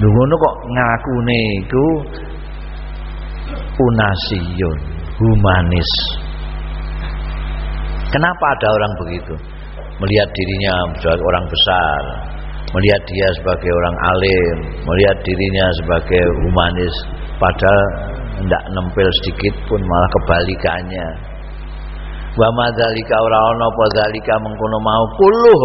Dungono kok ngakune iku unasiyun, humanis. Kenapa ada orang begitu? Melihat dirinya sebagai orang besar, melihat dia sebagai orang alim, melihat dirinya sebagai humanis, padahal tidak nempel sedikit pun malah kebalikannya. Wa madzalika ora ana apa zalika mengkono mau kuluh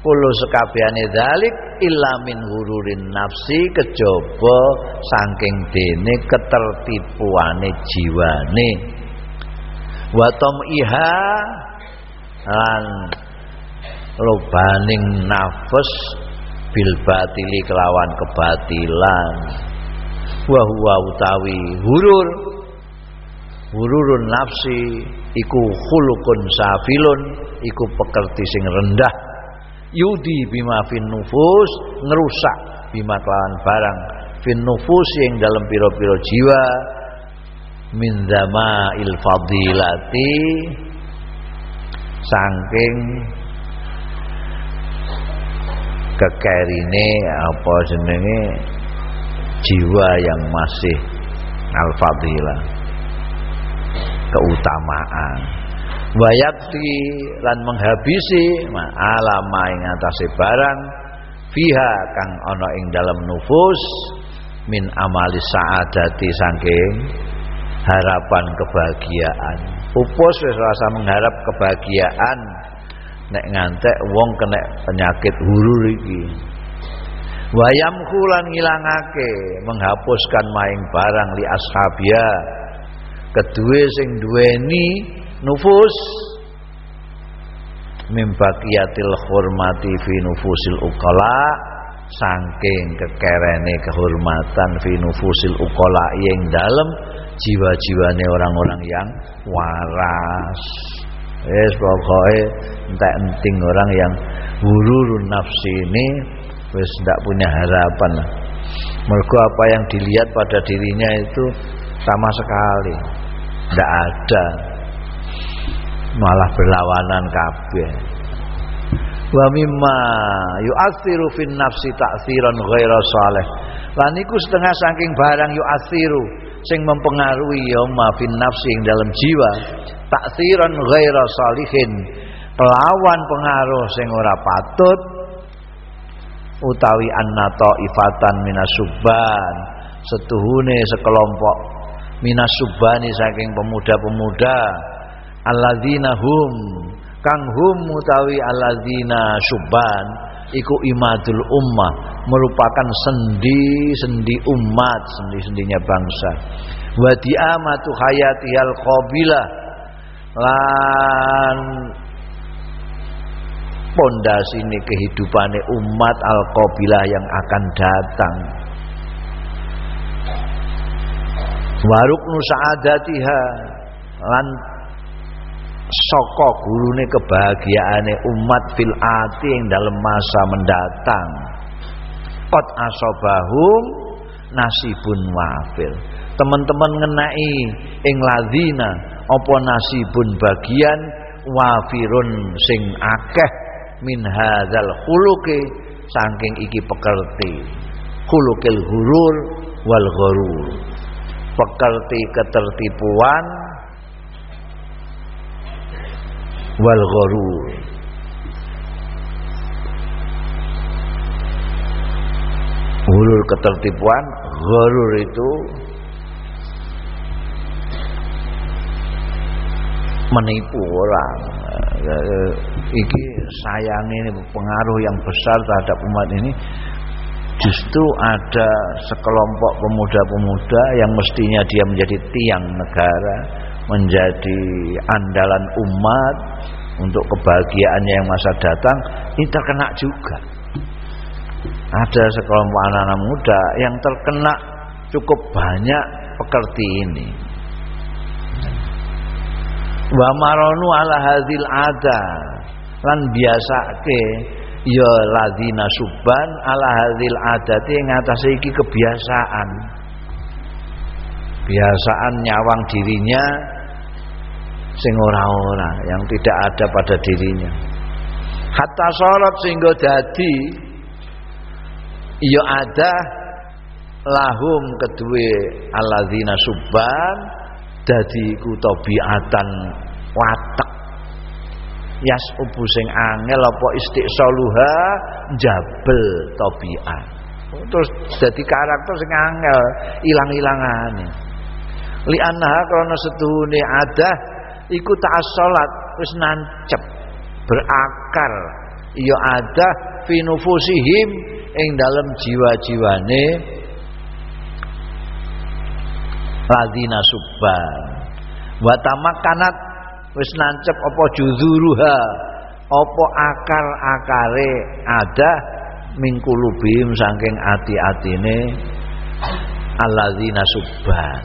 Kulo sekabehane dalik illa min hururin nafsi kejaba saking dene ketertipuane jiwane. Wa iha lan lobaning nafas bil batili kelawan kebatilan. Wa huwa utawi hurur. Hururun nafsi iku khulukun safilun iku pekerti sing rendah. Yudi bima fin nufus ngerusak bima kelawan barang. Fin nufus yang dalam piro-piro jiwa. Min il fadilati saking kekerine apa jenenge jiwa yang masih al fadilah keutamaan. Wayakti lan menghabisi alama ing atase barang fiha kang ana ing dalam nufus min amali saadati saking harapan kebahagiaan. Pupus wis rasa mengharap kebahagiaan nek ngantek wong kena penyakit hurur iki wayam kulan ngilangake menghapuskan maing barang li ashabia. Kedue sing duweni nufus. Mimbakiyatil hormati fi nufusil ukala saking kekerene kehormatan fi nufusil ukala yang dalam jiwa-jiwane orang-orang yang waras. Yes, pokoknya entah enting orang yang bururun nafsi ini wis tidak punya harapan. Mergo apa yang dilihat pada dirinya itu sama sekali. Tidak ada. Malah berlawanan kabeh. Wa mimma yu'athiru fin nafsi ta'thiran ghaira salih lan iku setengah saking barang yu'athiru sing mempengaruhi ya ma fin nafsi ing dalam jiwa ta'thiran ghaira salihin. Lawan pengaruh sing ora patut utawi annato ifatan minasuban setuhune sekelompok minasubani saking pemuda-pemuda alladzina hum kang hum mutawi alladzina subban iku imadul ummah merupakan sendi-sendi umat, sendi-sendinya bangsa. Wa diamatu hayatihal qabilah lan pondasi ini kehidupannya umat al qabilah yang akan datang. Waruknu sa'adatiha lan saka gurune kebahagiaane umat fil ati yang dalam masa mendatang. Qad asobahum nasibun wafil. Teman-teman ngenai ing ladina apa nasibun bagian wafirun sing akeh min hadzal khuluqi saking iki pekerti. Khuluqil hurur wal gharur pekerti ketertipuan wal gharur Hulur ketertipuan Gharur itu Menipu orang Iki sayang ini pengaruh yang besar terhadap umat ini. Justru ada sekelompok pemuda-pemuda yang mestinya dia menjadi tiang negara menjadi andalan umat untuk kebahagiaannya yang masa datang ini terkena juga. Ada sekelompok anak-anak muda yang terkena cukup banyak pekerti ini wa maronu ala hadil ada. Lan biasake ya ladina suban ala hadil adati ngatasi iki kebiasaan. Kebiasaan nyawang dirinya sing ora-ora yang tidak ada pada dirinya. Hatta sorot sehingga dadi ya ada lahum kedue alladzina subban dadi ku tabiatan watek yas ubu sing angel apa istiqsaluha jabel tabiat. Terus dadi karakter sing angel ilang-ilangane. Li annaha krana setuhune ada iku ta'assalat wis nancep berakar. Ya ada fi nufusihim ing dalam jiwa-jiwane ladina subban wa tamakkanat wis nancep apa juzuruha? Apa akar-akare ada? Mingkulubim saking ati-atine alladzina subban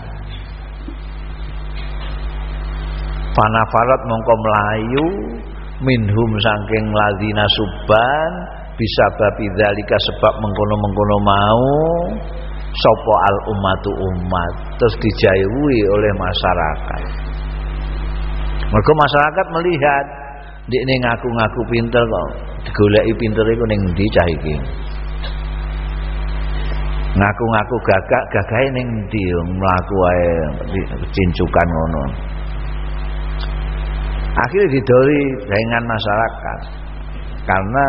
panafarat mongko melayu minhum saking ladina subban bisa babi dzalika sebab mengkono-mengkono mau sopo al umatu umat terus dijauhi oleh masyarakat. Mereka masyarakat melihat di ini ngaku-ngaku pinter kok. Digoleki pinter itu ning ndi ngaku-ngaku gagak gagahe ning ndi? Mlaku ae cincukan ngono. Akhirnya didori dengan masyarakat. Karena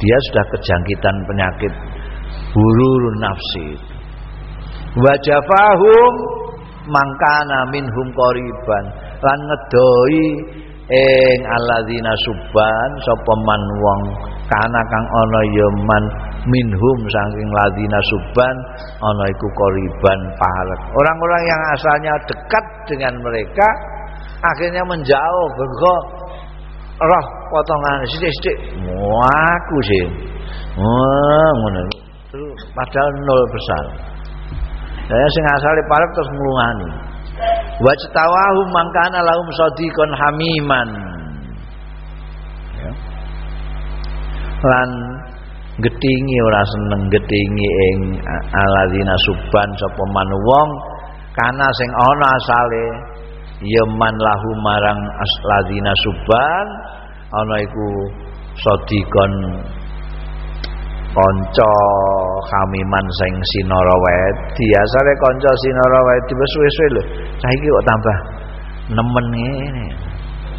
dia sudah kejangkitan penyakit bururun nafsi wajafahum mangkana minhum qoriban lan ngedoi ing alladzina subban sapa man wong kana kang ana ya man minhum saking ladina subban ana iku qoriban parek orang-orang yang asalnya dekat dengan mereka akhirnya menjauh mergo roh potongan sithik-sithik. Aku sih. Wah ngono. Padahal nol besar saya sing asale parek terus nglungani wa mangkana lahum sadiqon hamiman ya. lan getingi ora seneng getingi ing aladina suban sapa man wong kana sing ana asale yaman lahu marang asladina suban ana iku sodikon kanca kamiman sing sinara wedi asale kanca sinara wedi wis suwe-suwe lho. Saiki kok tambah nemen ngene.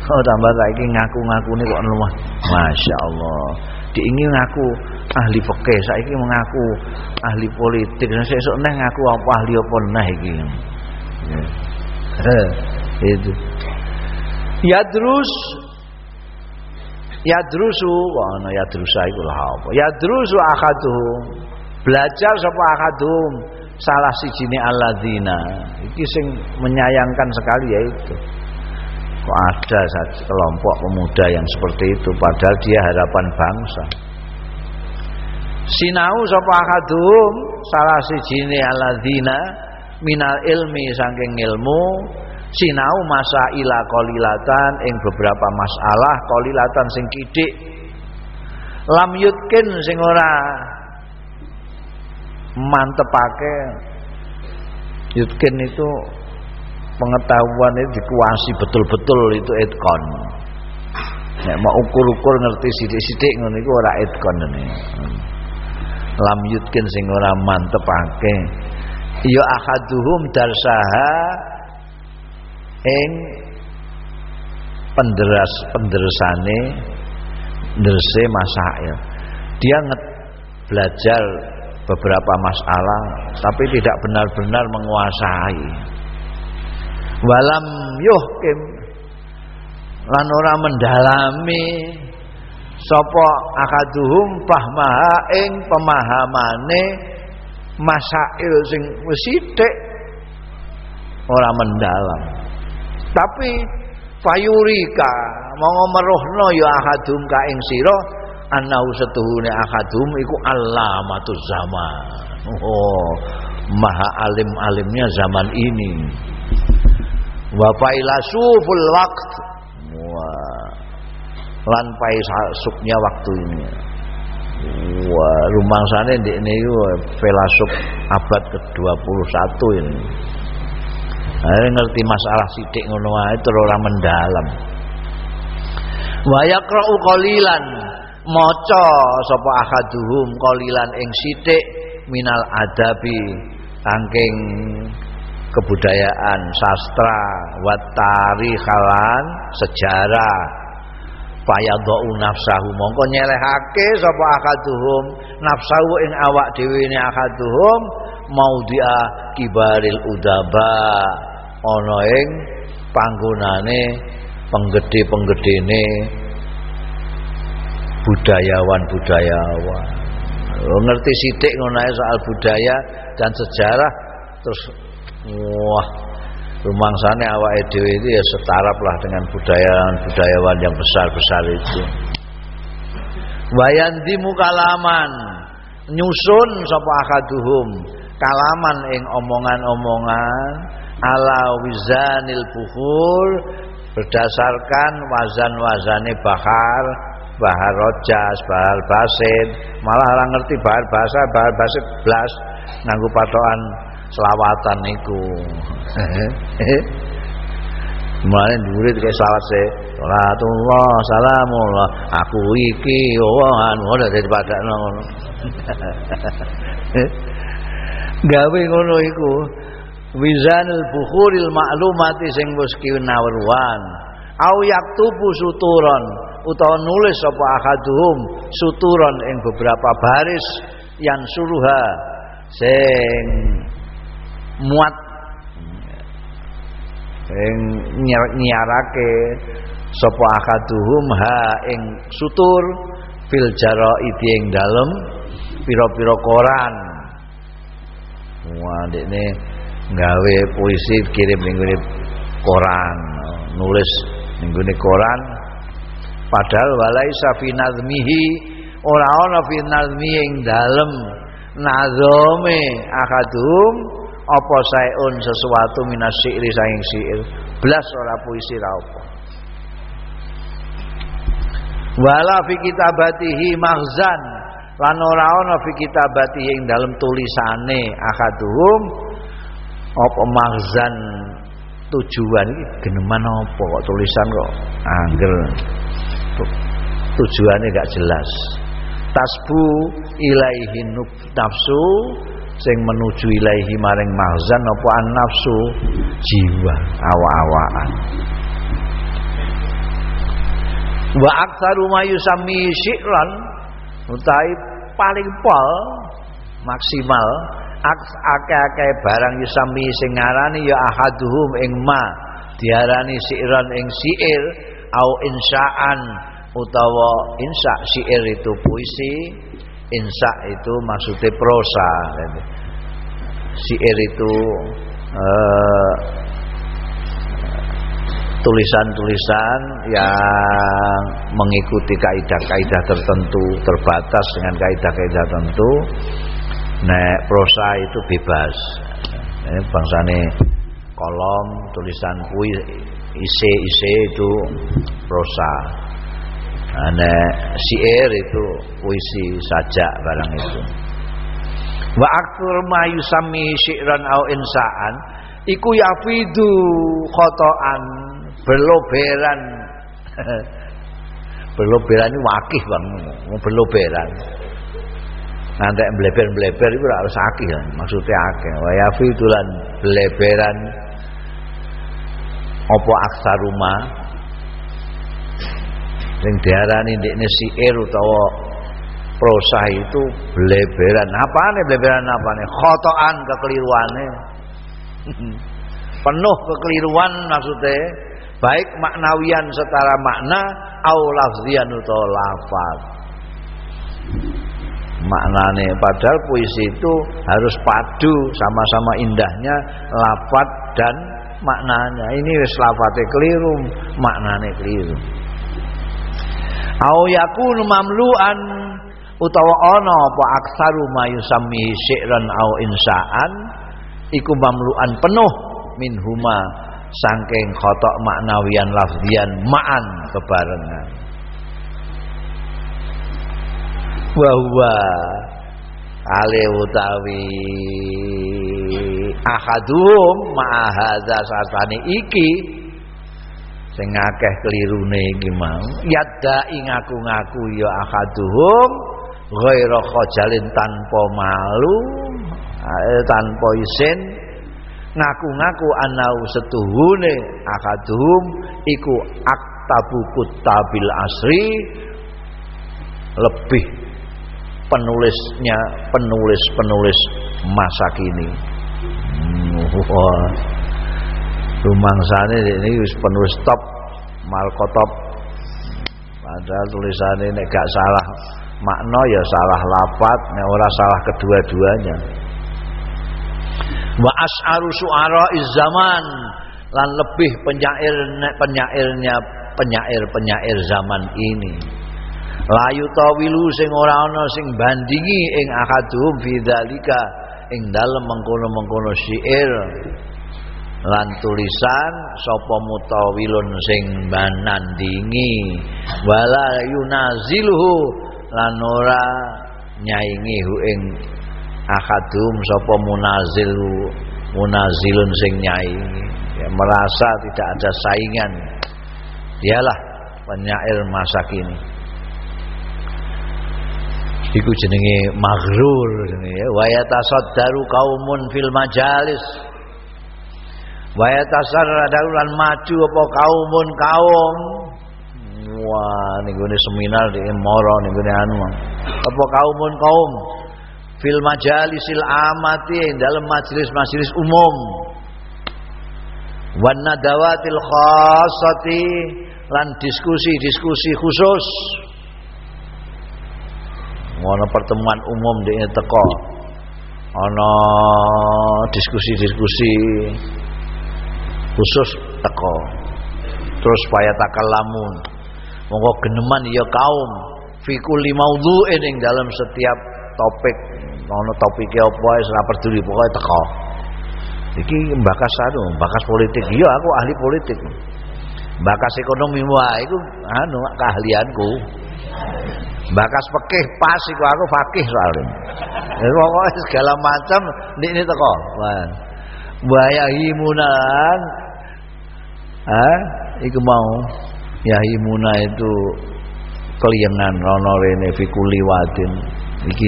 Oh tambah saiki ngaku-ngakune kok lemah masyaallah. Diingin ngaku ahli fikih saiki mengaku ahli politik. Sesuk neh ngaku apa ahli apa neh iki? Ya. Itu. Yadrus yadrusu ana yadrusa iku lha apa? Yadrusu akaduhum belajar sapa akaduhum salah sijine alladzina. Iki sing menyayangkan sekali ya itu. Kok ada kelompok pemuda yang seperti itu padahal dia harapan bangsa. Sinau sapa akaduhum salah sijine alladzina minal ilmi saking ilmu sinau masa ila kolilatan ing beberapa masalah kolilatan sing kidik. Lam yutkin sing ora mantepake. Yutkin itu pengetahuan itu dikuasi betul-betul itu etkon. Nek mau ukur-ukur ngerti sidik-sidik ngono iku ora etkon ini. Lam yutkin sing ora mantepake. Ya ahaduhum darsaha ing penderas penderesane nderse masail dia nget belajar beberapa masalah tapi tidak benar-benar menguasai. Walam yuhkim lan ora mendalami sapa akaduhum fahmaha ing pemahamane masail sing wis sithik ora mendalam tapi fayurika mau meruhno ya ahadum ka ing sira annahu setuhune ahadum iku alamatuz zaman. Oh maha alim alimnya zaman ini. Wa failasuful waqt. Wah lan suknya waktu ini. Wah rumah sana di ini filsuf abad ke-21 ini Akhirnya ngerti masalah sidik ngono wae terus ora mendalam. Wa yaqra'u qalilan maca sapa akaduhum qalilan ing sidik minal adabi saking kebudayaan sastra wat tarikhalan sejarah fayadhu nafsahu. Mongko nyelehake sapa akaduhum. Nafsahu ing awak dhewe ne akaduhum. Maudhi'a kibaril udaba. Ana ing panggonane penggede-penggedene budayawan-budayawan. Ngerti sithik ngono soal budaya dan sejarah. Terus wah rumangsane awake dhewe itu ya setarap lah dengan budayawan-budayawan yang besar-besar itu. Wayandi mukalaman nyusun sapa akaduhum kalaman ing omongan-omongan ala wizanil buhur berdasarkan wazan-wazane bahar bahar rojas, bahar basit malah orang ngerti bahar bahasa, bahar basit blas nganggo patokan selawatan niku Mulane dhuwure kayak selawat se. Salatullah salamullah. Aku iki wong anu dadi padakno ngono. Gawe ngono iku wizanul bukhuril maklumati sing wis kiwunawruan. Au yaktubu suturon utawa nulis sapa akaduhum suturon ing beberapa baris yang suruha sing muat. Sing nyiarake sapa akaduhum ha ing sutur fil jaraidi ing dalem pira-pira koran. Wah dekne gawe puisi kirim ning koran nulis ning koran. Padahal walai safi nazmihi ora ana fi nazmi ing dalem nazome akadum apa saeun sesuatu minas syi'ri saing syair? Blas ora puisi ra apa. Wala fi kitabatihi maghzan. Lan ora ana fi kitabatihi ing dalem tulisane akadum apa maghzan tujuan iki? Geneman apa kok tulisan kok angger? Tujuannya gak jelas. Tasbu ilaihi nafsu sing menuju ilaihi maring mahzan apa an nafsu jiwa awa-awaan wa aktsaru ma yusami syi'ran utai paling pol maksimal akeh-akeh barang yusami sing ngarani ya ahaduhum ing ma diarani syi'ran ing syair au insaan utawa insa syair itu puisi insa itu maksudnya prosa syair itu eh, tulisan-tulisan yang mengikuti kaidah-kaidah tertentu terbatas dengan kaidah-kaidah tertentu. Nek prosa itu bebas. Ini bangsane kolom tulisan puisi isi-isi itu prosa Ane syair itu puisi saja barang itu. Wa aktur ma yusami syi'ran au insaan iku yafidu khotoan berloberan. Berloberan ini wakih bang. Berloberan. Nanti bleber-bleber itu harus akih maksudnya akih wa yafidu lan beleberan apa aksaruma sing diarani ndekne syair utawa prosa itu bleberan. Apane bleberan apane? Khotoan kekeliruane. Penuh kekeliruan maksudnya baik maknawian setara makna au lafzian utawa lafaz. Maknane padahal puisi itu harus padu sama-sama indahnya lafaz dan maknanya. Ini wis lafate keliru maknane keliru au yakunu mamluan utawa ana apa aksaru mayusami syi'ran au insaan iku mamluan penuh minhuma saking khotok maknawian lafzian ma'an kebarengan. Wa huwa ale utawi ahadum ma hadza sartane iki sing akeh klirune iki mau. Yadda ngaku-ngaku ya ahaduhum ghaira khajalin tanpa malu eh, tanpa isin ngaku-ngaku anau setuhune akaduhum iku aktabu kutabil asri lebih penulisnya penulis-penulis masa kini. Hmm, wah rumangsane ini penulis top malkotop. Padahal tulisannya ini gak salah makna ya salah lapat nek ora salah kedua-duanya. Wa as'aru suara zaman lan lebih penyair penyairnya penyair penyair zaman ini. Layu tawilu sing ora ana sing bandingi ing akadum fidzalika ing dalem mengkono-mengkono syair lan tulisan sapa mutawilun sing banandingi wala yunaziluhu lan ora nyaingi hu ing akadum sapa munazil munazilun sing nyaingi. Ya, merasa tidak ada saingan. Dialah penyair masa kini iku jenenge maghrur jenenge wa yatasaddaru qaumun fil majalis wa yatasarradu lan maju apa kaumun kaum. Wah niku seminar di moro niku anu apa kaumun kaum. Fil majalisil amati dalam majelis-majelis umum. Wan nadawatil khassati lan diskusi-diskusi khusus. Ana pertemuan umum di teko. Ana diskusi-diskusi khusus teko. Terus supaya takallamun monggo geneman ya kaum. Fi kulli ing dalam setiap topik. Ono topike apa wis ora peduli pokoke teko. Iki bakas anu bakas politik. Iya aku ahli politik. Bakas ekonomi wah iku anu keahlianku. Bakas pekeh pas iku aku fakih soalnya. Ya, pokoknya segala macam ini teko. Wah bayahimunan ah iku mau yahimuna itu keliengan rono rene fikuli wadin. Iki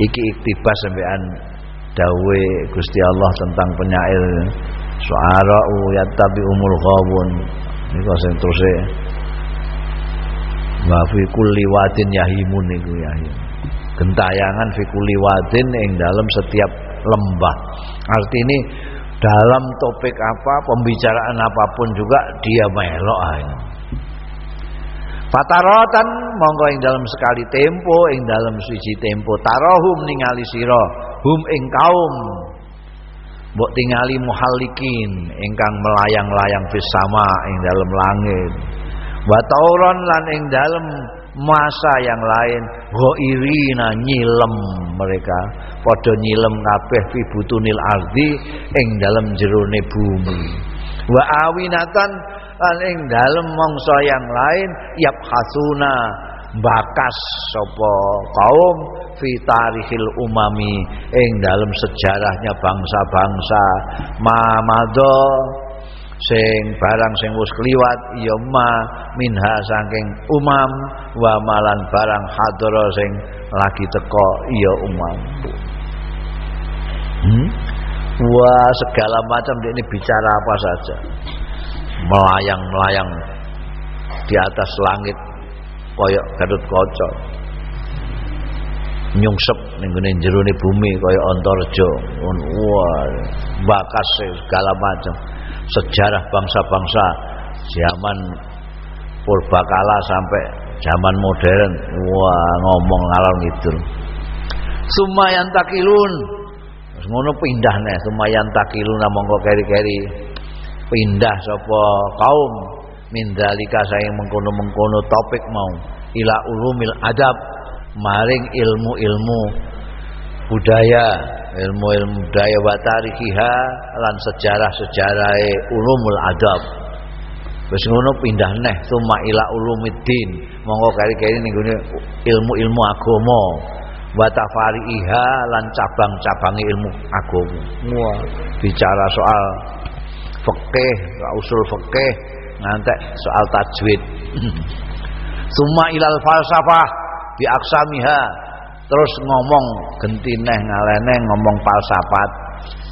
iki iktibas sampean dawe Gusti Allah tentang penyair. Suara'u yattabi umul ghawun. Niku sing teruse. Wa fi kulli wadin yahimun niku yahim gentayangan fi kulli wadin ing dalam setiap lembah. Arti ini dalam topik apa pembicaraan apa pun juga dia melok aja Fatarotan monggo ing dalam sekali tempo ing dalam suci tempo. Tarohum ningali sira hum ing kaum. Mbok tingali muhallikin ingkang melayang-layang fis sama ing dalam langit. Wa tauron lan ing dalam masa yang lain ghairina nyilem mereka. Padha nyilem kabeh fi butunil ardi ing dalam jerone bumi. Wa awinatan lan ing dalem mangsa yang lain yabhasuna bakas sapa kaum fi tarikhil umami ing dalam sejarahnya bangsa-bangsa. Mamado sing barang sing wis kliwat ya ma minha saking umam wa malan barang hadra sing lagi teko ya umam. Hmm? wah segala macam ini bicara apa saja. Melayang-melayang di atas langit koyok gadut kocok. Nyungsep ning gone jerone bumi kaya antarja. Wah bakas segala macam sejarah bangsa-bangsa zaman purbakala sampai zaman modern. Wah ngomong ngalor ngidul. Sumayan takilun. Ngono pindah nih sumayan takilun mongko keri-keri. Pindah sapa kaum. Mindalika saya mengkono-mengkono topik mau. Ila ulumil adab. Maring ilmu-ilmu budaya ilmu-ilmu budaya wa tarikiha lan sejarah-sejarah ulumul adab Wis ngono pindah neh tuma ila ulumiddin. Monggo kari-kari ning ilmu-ilmu agama. Wa tafariha lan cabang-cabangi ilmu agama. Wah, bicara soal fikih, usul fikih, ngantek soal tajwid. Suma ilal falsafah bi aksamiha terus ngomong gentineh ngalene ngomong falsafat.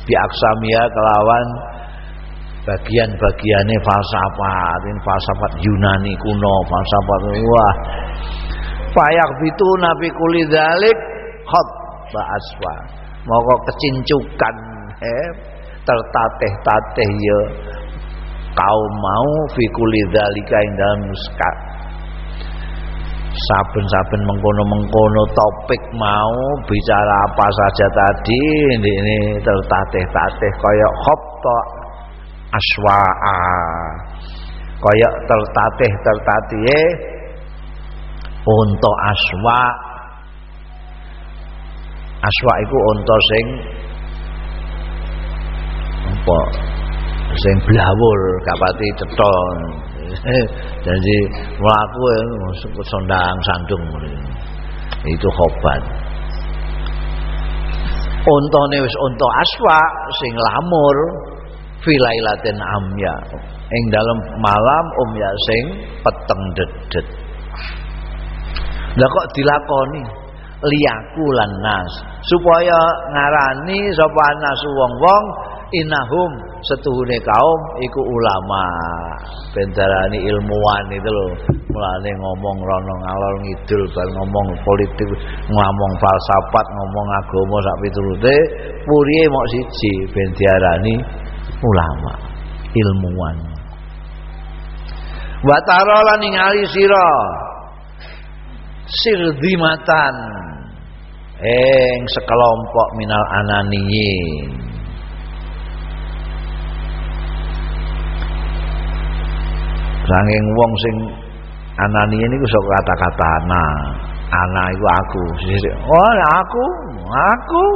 Bi aksamiha kelawan bagian-bagiannya falsafat. Ini falsafat Yunani kuno falsafat wah. Payak itu nabi kulidalik hot aswa moko kecincukan eh tertateh-tateh ya. Kaum mau fi kulidalika dalam saben-saben mengkono-mengkono topik mau bicara apa saja tadi ini, tertateh-tateh kaya khopto aswa'a. Kaya tertatih tertatih unta aswa. Aswa iku unta sing apa sing blawul kapati ceton jadi mlaku sondang sandung. Itu khobat. Untane wis unta aswa sing lamur filailatin amya. Ing dalam malam umya sing peteng dedet. Lah kok dilakoni? Liyaku lan nas. Supaya ngarani sapa nas wong-wong inahum setuhune kaum iku ulama. Bendarani ilmuwan itu loh. Mulane ngomong rono ngalor ngidul bar ngomong politik ngomong falsafat ngomong agama sak piturute puriye mok siji ben diarani ulama ilmuwan. Wa tarola ningali sirdimatan eng sekelompok minal ananiyin sanging wong sing ananiyin iku sok kata-kata ana ana iku aku oh aku aku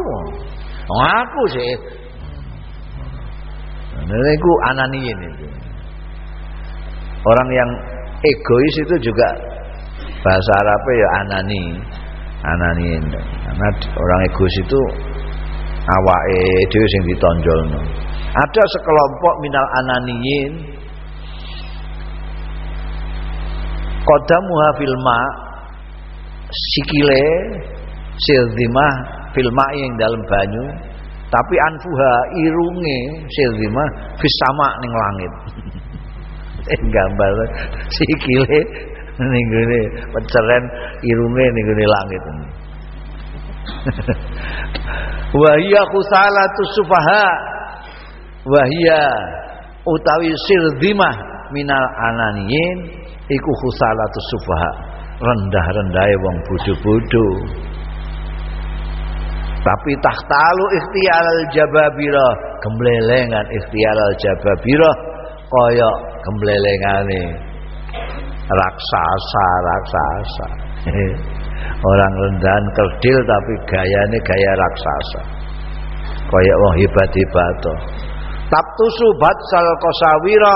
aku sih Nah, itu ananiin itu. Orang yang egois itu juga bahasa Arabnya ya anani. Ananiin. Karena orang egois itu awake dhewe sing ditonjolno. Ada sekelompok minal ananiin Qadamuha filma sikile sildimah filma yang dalam banyu tapi anfuha irunge silzima fis sama ning langit. Eh gambar sikile ning gone peceren irunge ning gone langit. Wahia khusalatu sufaha wahia utawi sirdimah minal ananiyin iku khusalatu sufaha. Rendah-rendahe wong bodho-bodho tapi tahtalu ikhtiar al jababira gemblelengan ikhtiar al jababira kaya gemblelengane raksasa raksasa. Orang rendahan kerdil tapi gayane gaya raksasa. Kaya wong hebat-hebat Taptusu batsal kosawira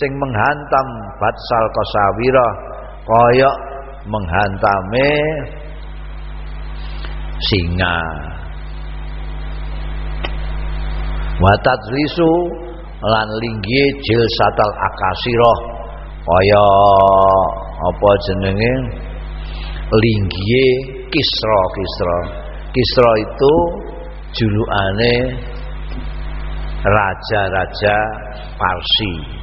sing menghantam batsal kosawira kaya menghantame singa. Wa tadlisu lan linggi jilsatal akasirah kaya apa jenenge? Linggi kisra kisra. Kisra itu julukane raja-raja Parsi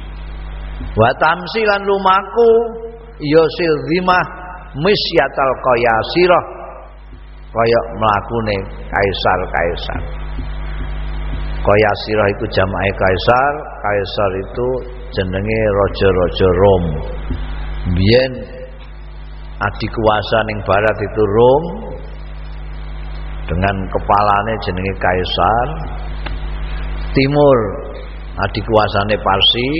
wa tamsi lan lumaku ya silzimah misyatal qayasirah kaya mlakune kaisar-kaisar. Kaya sirah iku jamae kaisar, kaisar itu jenenge raja-raja Rom. Biyen adikuasa ning barat itu Rom dengan kepalane jenenge kaisar. Timur adikuasane Parsi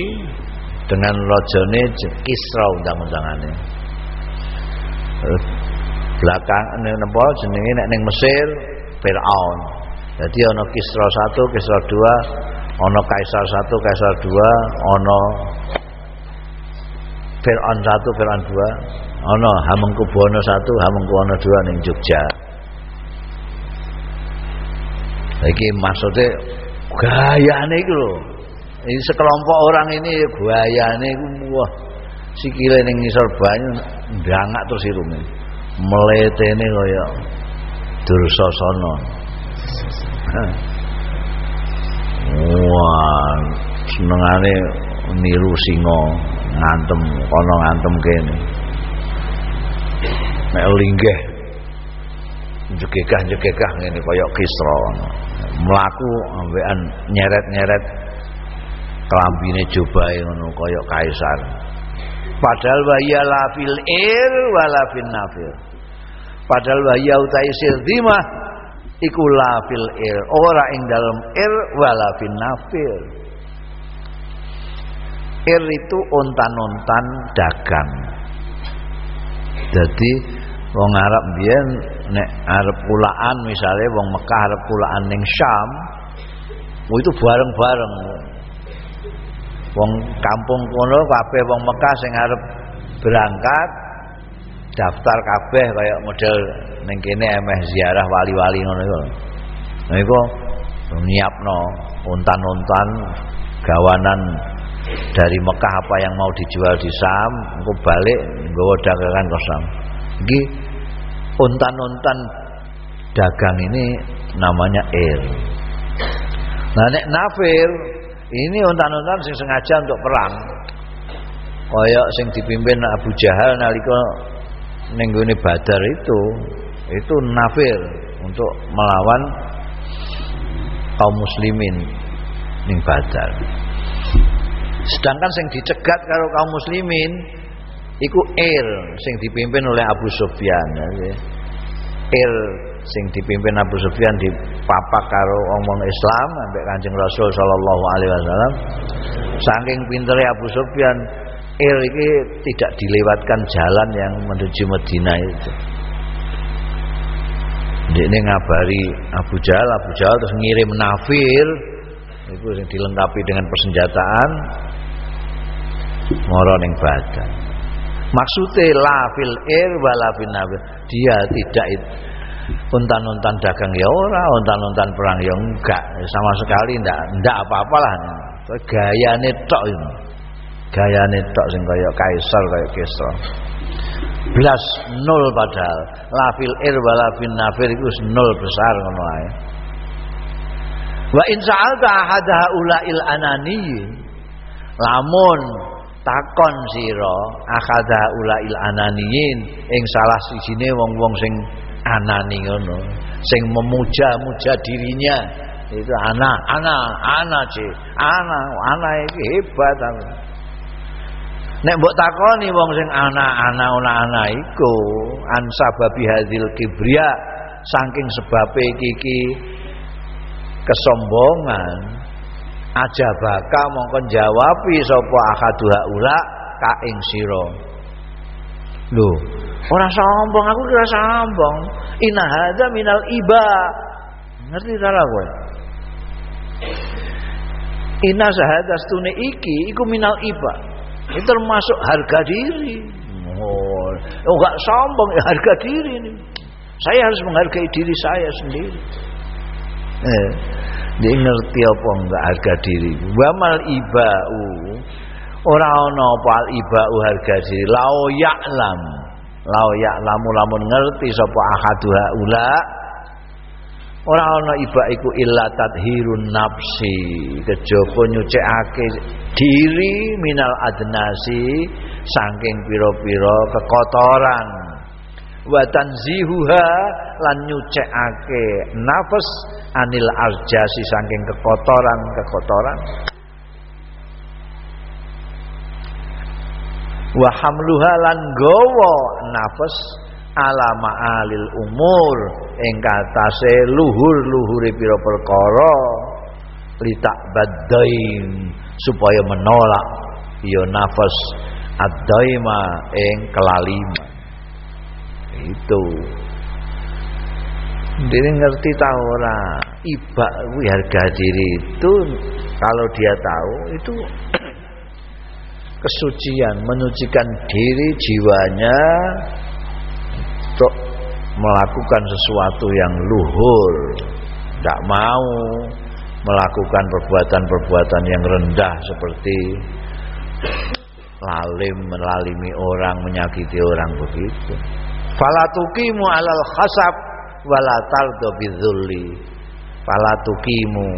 dengan rajane Kisra undang-undangane belakang napa jenenge nek ning Mesir Firaun. Jadi ana Kisra 1, Kisra 2, ana Kaisar 1, Kaisar 2, ana Fir'aun satu, Fir'aun dua. Ono Hamengkubuwono satu, Hamengkubuwono dua ning Jogja. Iki maksudnya gayane iku lho. Ini sekelompok orang ini gayane iku wah sikile ning ngisor banyu ndangak terus irunge. Meletene kaya Dursasana. Wah, senengane niru singa ngantem kono ngantem kene. Nek linggih jegegah-jegegah ngene kaya Kisra. Ambekan nyeret-nyeret kelambine jobae ngono kaya kaisar. Padahal wahya la fil ir wala fin nafir. Padahal wahya utai sirdimah iku la fil ir, ora ing dalam ir wala fin nafir. Ir itu ontan-ontan dagang. Jadi wong Arab biyen nek arep pulaan misalnya wong Mekah arep pulaan ning Syam, itu bareng-bareng wong kampung kono kabeh wong Mekah sing arep berangkat daftar kabeh kaya model ning kene emeh ziarah wali-wali ngono iku. Nah iku nyiapno untan-untan gawanan dari Mekah apa yang mau dijual di Sam, engko balik nggawa dagangan ke Sam. Iki untan-untan dagang ini namanya ir. Nah nek nafir ini untan-untan sing sengaja untuk perang. Kaya sing dipimpin Abu Jahal nalika ning Badar itu, itu nafir untuk melawan kaum muslimin ning Badar. Sedangkan sing dicegat karo kaum muslimin iku Ir sing dipimpin oleh Abu Sufyan. Ir sing dipimpin Abu Sufyan papak karo omong Islam sampai Kanjeng Rasul sallallahu alaihi wasallam. Saking pintere Abu Sufyan, Ir ini tidak dilewatkan jalan yang menuju Medina itu. Ini ngabari Abu Jahal, Abu Jahal terus ngirim nafir itu yang dilengkapi dengan persenjataan moro ning badan. Maksudnya lafil ir walafin nafir. Dia tidak untan-untan dagang ya ora, untan-untan perang ya enggak, sama sekali enggak, enggak apa-apalah. Gayane tok ini. Gayane tok sing kaya kaisar kaya Kisra. Belas nol padahal. Lafil ir walafin nafir itu nol besar ngono ae. Wa in sa'alta ahadaha ulail ananiyin lamun takon sira akhadha ulail ananiyin ing salah sijine wong-wong sing anani ngono. Sing memuja-muja dirinya. Itu anak anak anak sih anak anak iki hebat aku nek mbok takoni wong sing anak-anak ana anak iku an sababi hadzil kibria saking sebabe iki kesombongan. Aja baka mongkon jawabi sapa akaduha ula ka ing sira. Lho ora sombong aku kira sombong. Inna hadza minal iba. Ngerti ta kowe? Inna stune iki iku minal iba. Itu termasuk harga diri. Oh, oh gak sombong ya harga diri ini. Saya harus menghargai diri saya sendiri. Eh, dia ngerti apa enggak harga diri? Wamal ibau. Ora ana apa al ibau harga diri. Lao ya'lam lao ya'lamu lamun ngerti sapa ahaduha ula ora ana iba iku illa tadhirun nafsi. Kejaba nyucikake diri minal adnasi saking pira-pira kekotoran. Wa tanzihuha lan nyucikake nafas anil arjasi saking kekotoran-kekotoran wa hamluha lan gawa nafas ala ma'alil umur. Ing katase luhur-luhure pira perkara. Litak badaim supaya menolak ya nafas ad-daima ing kelaliman itu. Dia ngerti tahu ora? Iba harga diri itu kalau dia tahu itu kesucian, menyucikan diri jiwanya untuk melakukan sesuatu yang luhur, tidak mau melakukan perbuatan-perbuatan yang rendah seperti lalim melalimi orang menyakiti orang begitu. Falatukimu alal khasab walatal do bidzulli falatukimu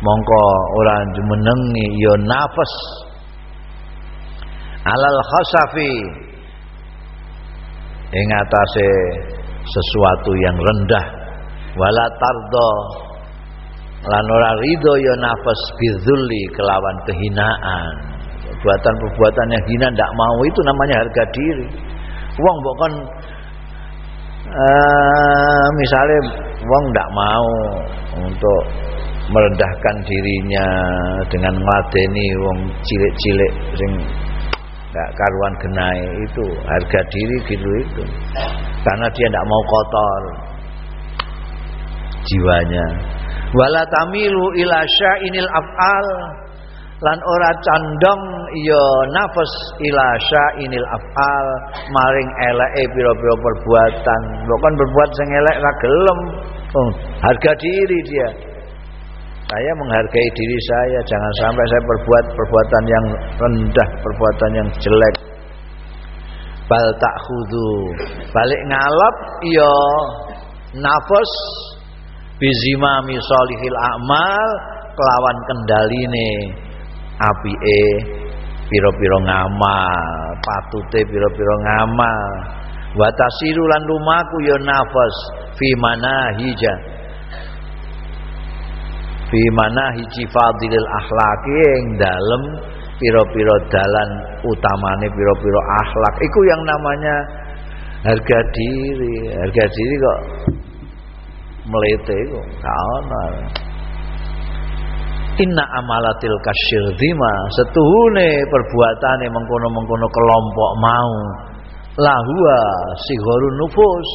mongko orang menengi yo ya nafas alal khasafi. Ing atase sesuatu yang rendah. Wala tardo. Lan ora ridho ya nafas bidzulli kelawan kehinaan. Perbuatan-perbuatan yang hina ndak mau itu namanya harga diri. Wong bukan uh, misalnya wong ndak mau untuk merendahkan dirinya dengan ngeladeni wong cilik-cilik sing nggak karuan genai itu harga diri gitu itu. Karena dia tidak mau kotor jiwanya. Wala tamilu ila sya'inil af'al. Lan ora condong ya nafas ila sya'inil af'al. Maring eleke pira-pira perbuatan. Lho kan berbuat sing elek oh, harga diri dia saya menghargai diri saya jangan sampai saya berbuat perbuatan yang rendah perbuatan yang jelek. Bal tak khudu balik ngalap ya nafas. Bizimami solihil amal. Kelawan kendaline apike pira-pira ngamal. Patute pira-pira ngamal. Wa tasiru lan lumaku ya nafas. Fi manahija fi manahiji fadilil akhlaki ing dalem pira-pira dalan utamane pira-pira akhlak. Iku yang namanya harga diri. Harga diri kok melete kok ono. Inna amalatil kasyirdima setuhune perbuatane mengkono-mengkono kelompok mau lahua sigharun nufus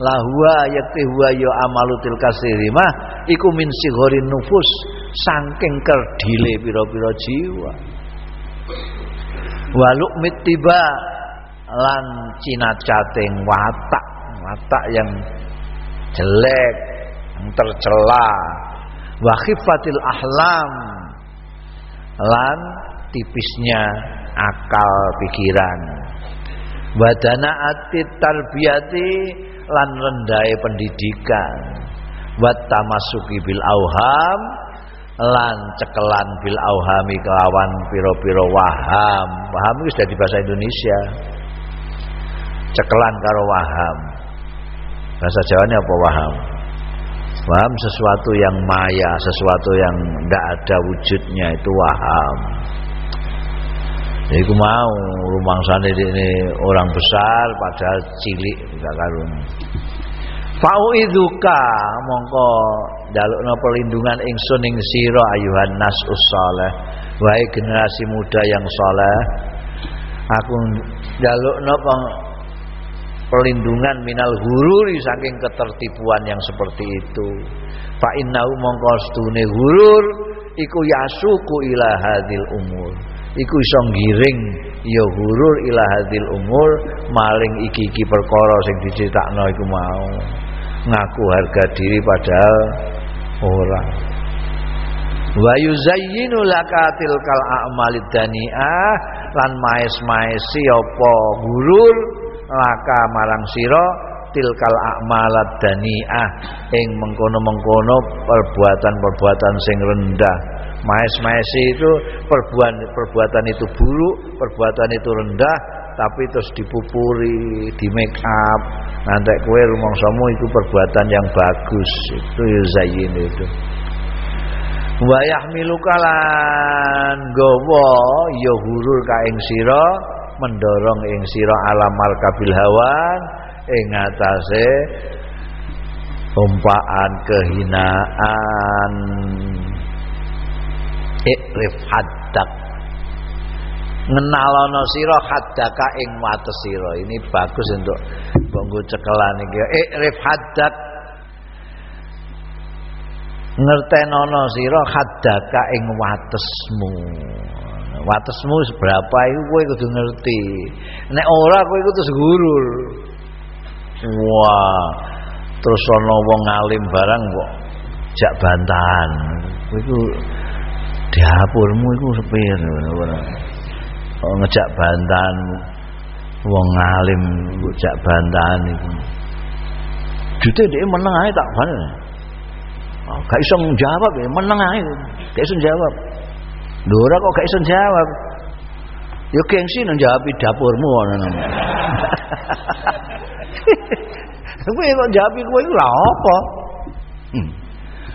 lahua yakti huwa ya amalutil kasyirdima iku min sigharin nufus saking kerdile pira-pira jiwa. Waluk mitiba lan cinacating watak watak yang jelek yang tercela. Wa khifatil ahlam lan tipisnya akal pikiran. Wadana atit tarbiyati lan rendai pendidikan. Wat tamasuki bil auham lan cekelan bil auhami kelawan piro-piro waham. Waham itu sudah di bahasa Indonesia. Cekelan karo waham. Bahasa Jawanya apa waham? Waham sesuatu yang maya, sesuatu yang tidak ada wujudnya itu waham. Aku mau rumah sana ini orang besar padahal cilik tidak karun. Fauiduka mongko jalukno perlindungan ingsun ing sira ayuhan nas usoleh wahai generasi muda yang soleh aku jalukno perlindungan minal hururi saking ketertipuan yang seperti itu. Fa innahu mongko stune hurur iku yasuku ila hadil umur iku iso ngiring ya hurur ila hadil umur maling iki-iki perkara sing diceritakno iku mau. Ngaku harga diri padahal ora. Wa yuzayyinu lakatil kal a'malid dani'ah lan maes-maesi apa gurur laka marang sira tilkal a'malat dani'ah ing mengkono-mengkono perbuatan-perbuatan sing rendah maes-maes itu perbuatan perbuatan itu buruk perbuatan itu rendah tapi terus dipupuri di make up nanti kue rumangsamu itu perbuatan yang bagus. Itu yuzayin itu. Wa yahmilukalan gowo ya hurul ka ing sira mendorong ing sira alam markabil hawan ing umpaan kehinaan ikrif haddak. Ngenalono sira haddaka ing wates sira. Ini bagus untuk banggo cekelan iki. Ikrif haddak. Ngertenono sira haddaka ing watesmu. Watesmu seberapa iku kowe kudu ngerti. Nek ora kowe kudu segurul wah terus ana wong alim barang kok jak bantahan. Iku dapurmu iku sepir oh, ngejak bantahan wong alim ngejak bantahan iku. Jute dia meneng ae tak ban oh, gak iso jawab ya meneng ae. Gak iso jawab lho ora kok gak iso jawab yo gengsi nang jawab dapurmu ngono. Kowe kok jawab kowe lha apa? Hmm.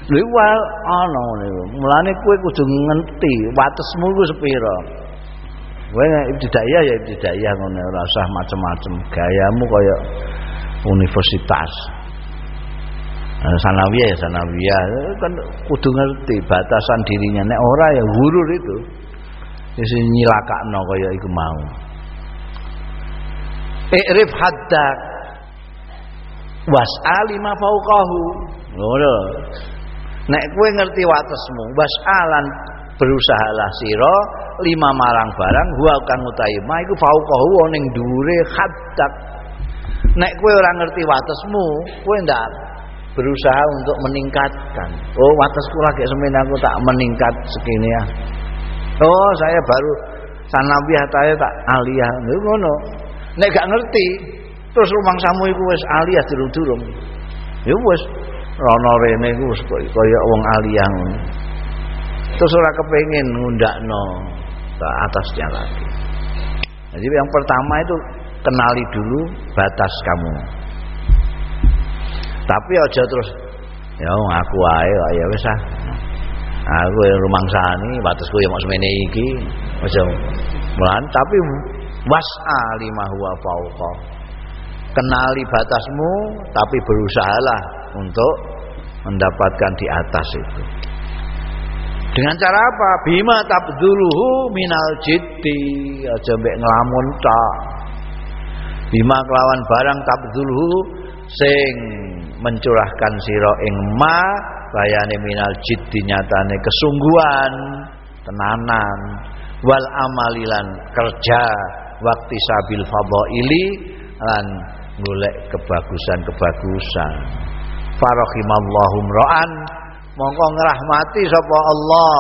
Lha wal ana ngene. Mulane kowe kudu ngerti watesmu iku sepira. Kowe ibtidaiyah ya ibtidaiyah ngono ora usah macem-macem. Gayamu kaya universitas. Sanawiyah ya sanawiyah kan kudu ngerti batasan dirinya nek ora ya hurur itu. Wis nyilakakno kaya iku mau. Ikrif haddak was'ali ma fauqahu. Ngono nek kowe ngerti watesmu was'alan berusahalah sira lima marang barang huwa kang utahe ma iku fauqahu ning dhuwure haddak nek kowe ora ngerti watesmu kowe ndak berusaha untuk meningkatkan. Oh watesku lagi semen aku tak meningkat segini ya oh saya baru sanawiyah tae tak aliyah. Ngono. Nek gak ngerti terus rumang samu iku wis aliyah durung-durung ya wis rono rene iku kaya wong aliyah ngono. Terus ora kepengin ngundakno ke atasnya lagi. Jadi yang pertama itu kenali dulu batas kamu. Tapi aja terus ya aku ae ya wis ah. Aku yang rumangsani batasku ya mau semene iki. Aja mulan tapi was'a lima huwa fauqa. Kenali batasmu tapi berusahalah untuk mendapatkan di atas itu. Dengan cara apa? Bima tabduluhu minal jiddi. Aja mbek ngelamun tak. Bima kelawan barang tabduluhu sing mencurahkan sira ing ma bayane minal jiddi nyatane kesungguhan, tenanan, wal amalilan kerja waktu sabil fadhaili lan golek kebagusan-kebagusan farahimallahu imra'an mongko ngrahmati sapa Allah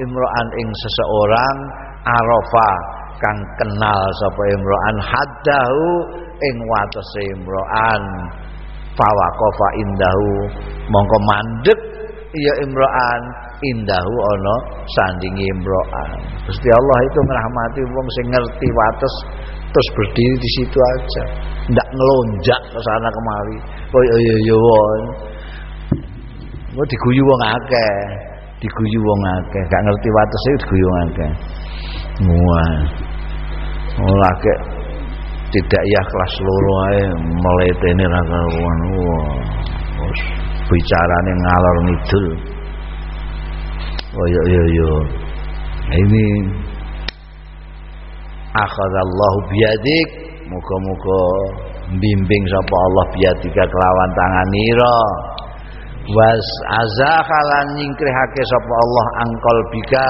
imra'an ing seseorang arafa kang kenal sapa imra'an haddahu ing watese imra'an fawaqafa indahu. Mongko mandek ya imra'an indahu ana sandingi imra'an Gusti Allah itu ngrahmati wong sing ngerti wates terus berdiri di situ aja. Ndak ngelonjak ke sana kemari. Oh iya iya iya Engko diguyu wong akeh. Diguyu wong akeh. Gak ngerti watese diguyu wong akeh. Wah. Oh lagi tidak ya kelas loro ae meletene ra karuan. Wah. Wis bicarane ngalor ngidul. Oh iya iya iya. Ini akhadallahu biyadik. Muga-muga bimbing sapa Allah biadika kelawan tanganira was azakhalan nyingkrihake sapa Allah angkol bika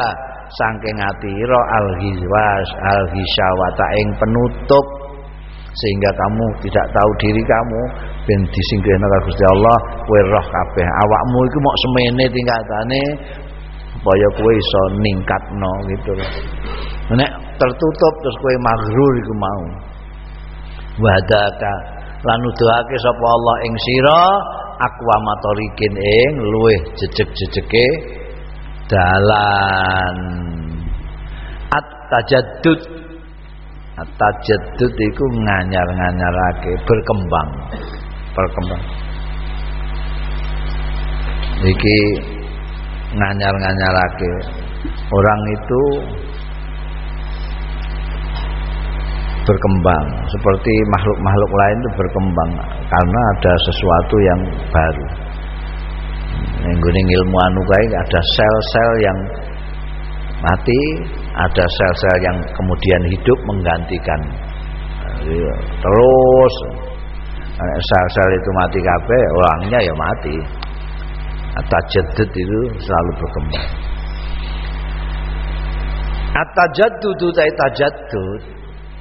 saking atira al ghizwas al ghisyawata ing penutup. Sehingga kamu tidak tahu diri kamu ben disingkrihna karo Gusti Allah kowe roh kabeh. Awakmu iku mok semene tingkatane supaya kowe iso ningkatno gitu loh nek tertutup terus kowe maghrur iku mau. Wadaka lan nuduhake sapa Allah ing sira akwa matorikin ing luweh jejeg-jejege dalan. At-tajaddud. At-tajaddud iku nganyar-nganyarake berkembang. Berkembang. Iki nganyar-nganyarake. Orang itu berkembang seperti makhluk-makhluk lain itu berkembang karena ada sesuatu yang baru. Nggone ilmu anu kae ada sel-sel yang mati, ada sel-sel yang kemudian hidup menggantikan. Terus sel-sel itu mati kabeh, orangnya ya mati. Tajaddud itu selalu berkembang. At-tajaddud utai tajaddud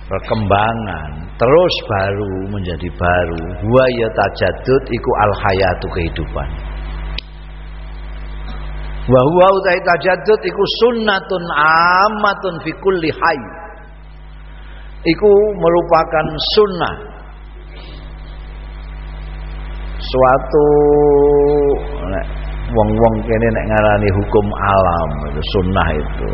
perkembangan terus baru menjadi baru. Wa ya tajaddud iku al hayatu kehidupan. Wa huwa utai tajaddud iku sunnatun amatun fi kulli hayy. Iku merupakan sunnah suatu wong-wong kene nek ngarani hukum alam itu sunnah itu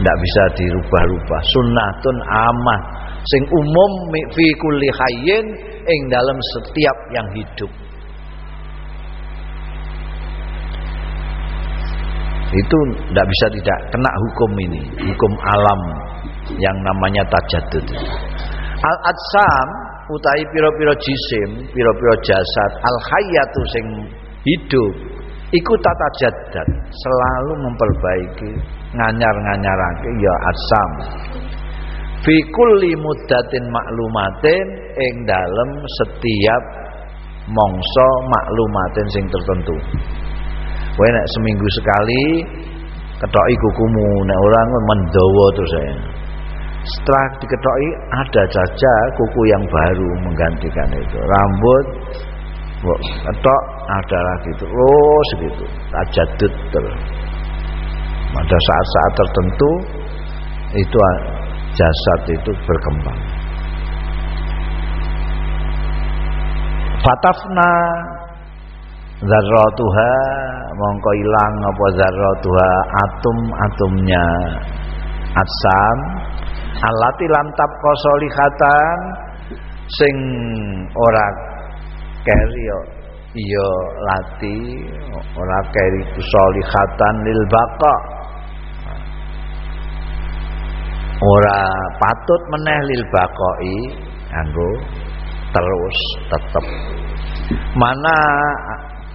tidak bisa dirubah-rubah. Sunnatun amat sing umum fi kulli hayyin ing dalam setiap yang hidup. Itu tidak bisa tidak kena hukum ini. Hukum alam yang namanya tajaddud al adsam utai piro-piro jisim piro-piro jasad al hayatu sing hidup iku tata jadat. Selalu memperbaiki nganyar-nganyarake ya asam. Fi kulli muddatin maklumatin ing dalem setiap mongso maklumatin sing tertentu. Kowe nek seminggu sekali ketoki kukumu nek orang mendawa terus saya setelah diketoki ada saja kuku yang baru menggantikan itu. Rambut ketok ada lagi terus gitu. Tajadud terus pada saat-saat tertentu itu jasad itu berkembang. Fatafna zarratuha mongko ilang apa zarratuha atom-atomnya atsam alati lantap kosolihatan sing ora keri iya lati ora keri kusolihatan lil baqa ora patut meneh lil baqai anggo terus tetap mana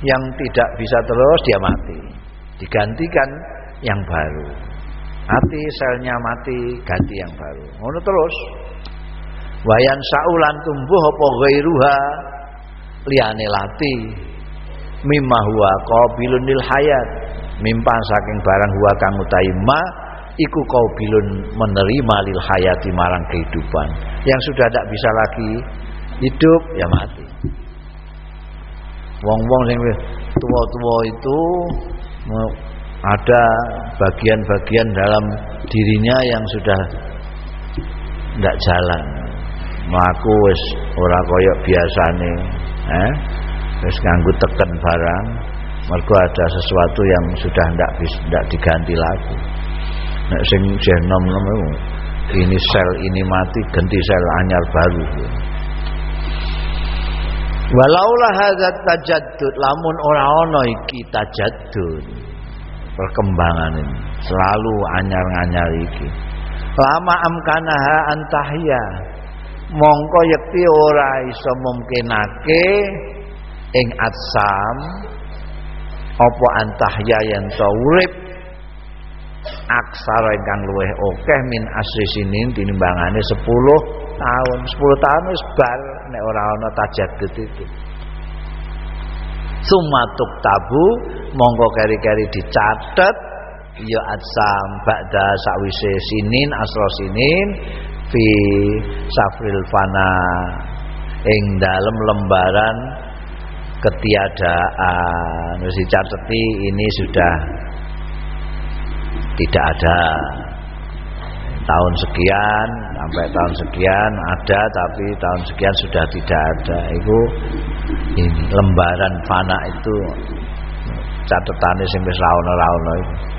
yang tidak bisa terus dia mati. Digantikan yang baru. Mati selnya mati ganti yang baru. Ngono terus. Wayan saulan tumbuh apa ghairuha? Liyane lati. Mimma huwa qabilun lil hayat. Mimpan saking barang huwa kang utahi ma iku qabilun menerima lil hayati marang kehidupan. Yang sudah tidak bisa lagi hidup ya mati. Wong-wong sing tua-tua itu ada bagian-bagian dalam dirinya yang sudah tidak jalan. Melaku wis ora koyok biasane eh? Terus nganggu teken barang. Mergo ada sesuatu yang sudah ndak ndak diganti lagi nek sing genom ini sel ini mati ganti sel anyar baru. Walaulah hadzat tajaddud lamun ora ana iki tajaddud. Perkembangan ini selalu anyar-anyar iki. Lama amkanaha antahya mongko yekti ora iso mungkinake ing atsam apa antahya yen urip aksara ingkang luweh akeh min asri sinin tinimbangane 10 tahun. 10 tahun wis bar nek ora ana tajaddud itu. Sumatuk tabu mongko keri-keri dicatet. Ya atsam ba'da sakwise sinin asra sinin fi safril fana ing dalam lembaran ketiadaan. Wis dicateti ini sudah tidak ada. Tahun sekian sampai tahun sekian ada tapi tahun sekian sudah tidak ada. Itu ini lembaran fana itu catatannya sampai wis ra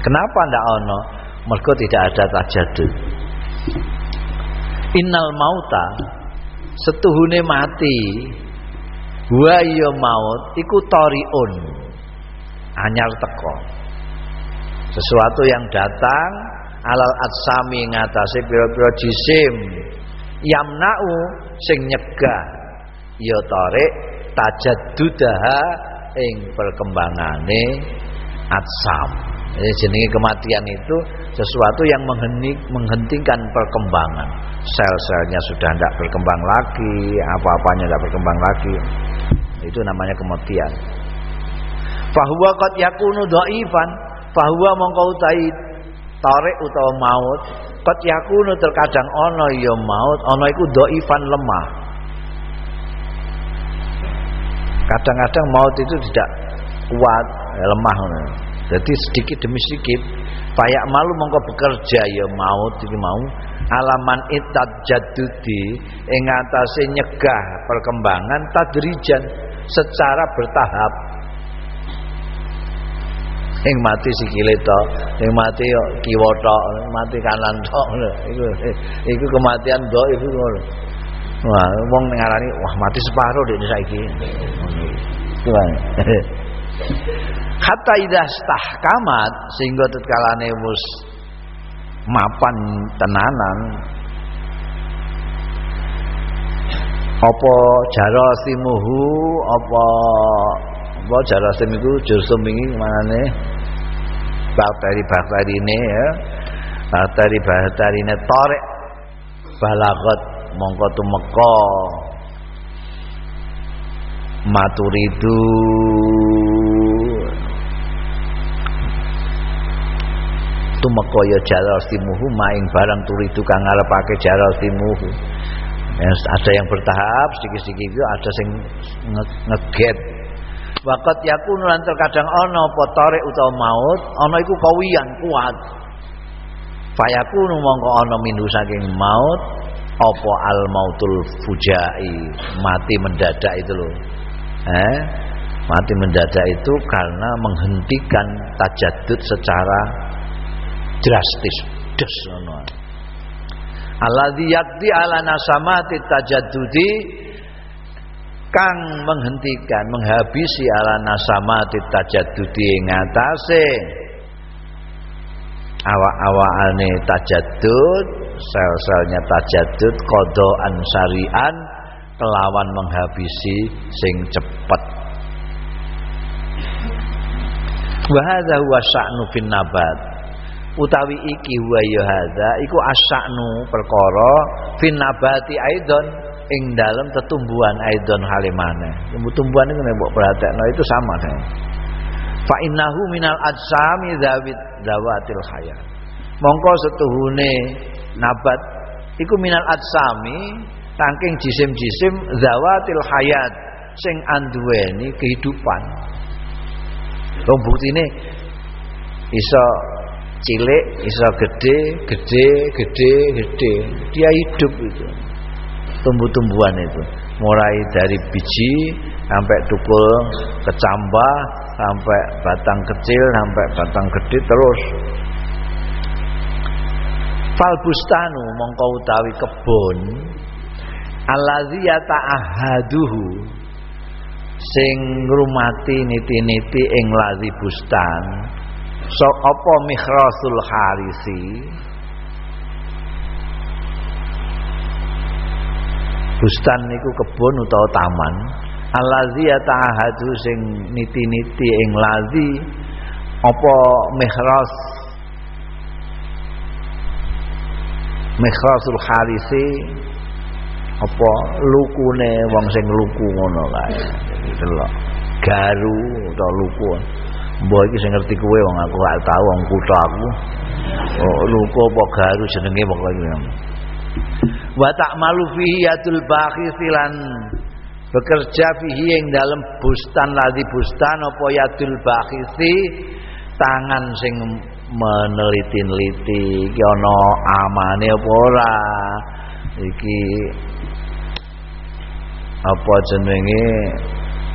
kenapa ndak ono? Mergo tidak ada tajadud. Innal mauta setuhune mati. Wa ya maut iku tariun anyar teko sesuatu yang datang alal atsami ngatasi pira-pira jisim. Yamna'u sing nyegah. Ya tarik tajaddudaha ing perkembangane atsam. Jadi jenenge kematian itu sesuatu yang menghentikan perkembangan. Sel-selnya sudah tidak berkembang lagi apa-apanya tidak berkembang lagi. Itu namanya kematian. Fahuwa qad yakunu dhaifan fahuwa mongko tarik utawa maut qad yakunu terkadang ana ya maut ana iku dhaifan lemah. Kadang-kadang maut itu tidak kuat lemah jadi sedikit demi sedikit payak malu mongko bekerja ya maut iki mau. Alaman itat jadudi ing atase nyegah perkembangan tadrijan secara bertahap yang mati sikile to yang mati yo kiwa tok. Mati kanan tok. Iku iku kematian dhaif iku ngono. Wah wong ngarani wah mati separuh dek saiki. Ngono hatta idza stahkamat sehingga tetkalane mus mapan tenanan. Apa jarasimuhu apa apa jarasim itu jursum ini manane bakteri-bakteri ini ya. Bakteri-bakteri ini tarik balagot mongko tumeka. Maturidu. Tumeka ya jarasimuhu maing barang turidu kang ngarepake jarasimuhu ya, ada yang bertahap sedikit-sedikit ada yang ngeget Wakat yakunu lan terkadang ana apa tarik utawa maut, ana iku kawiyan kuat. Fayakunu mongko ana minhu saking maut apa al mautul fujai, mati mendadak itu loh. Eh? Mati mendadak itu karena menghentikan tajadud secara drastis. Des ngono. Alladzi yakti ala nasamati tajaddudi kang menghentikan menghabisi ala nasamati tajaddudi ing atase. Awak-awakane tajaddud sel-selnya tajaddud kodoan syarian kelawan menghabisi sing cepet. Wa hadza huwa sya'nu fin nabat. Utawi iki huwa ya iku asya'nu perkara fin nabati aidon ing dalam tetumbuhan aidon halimane. Tumbuh-tumbuhan itu mbok perhatekno itu sama kan. Fa innahu minal ajsami dzawit zawatil hayat. Mongko setuhune nabat iku minal ajsami tangking jisim-jisim zawatil hayat sing anduweni kehidupan. Wong buktine iso cilik, iso gede, gede, gede, gede. Dia hidup itu tumbuh-tumbuhan itu. Mulai dari biji sampai tukul kecambah sampai batang kecil sampai batang gede terus. Falbustanu mongko utawi kebun allazi yata'ahaduhu sing ngrumati niti-niti ing lazi bustan. So apa mikhrasul harisi bustan niku kebun utawa taman. Allazi yata'ahadu sing niti-niti ing lazi apa mihras mihrasul harisi apa lukune wong sing luku ngono kae. Delok garu utawa luku. Mbok iki sing ngerti kowe wong aku gak tau wong kutha aku. Oh, luku apa garu jenenge pokoke wa ta'malu fihi yatul bakhisilan bekerja fihi yang dalam bustan ladi bustan apa yatul bakhisi tangan sing meneliti-neliti iki ana amane apa ora? Iki apa jenenge?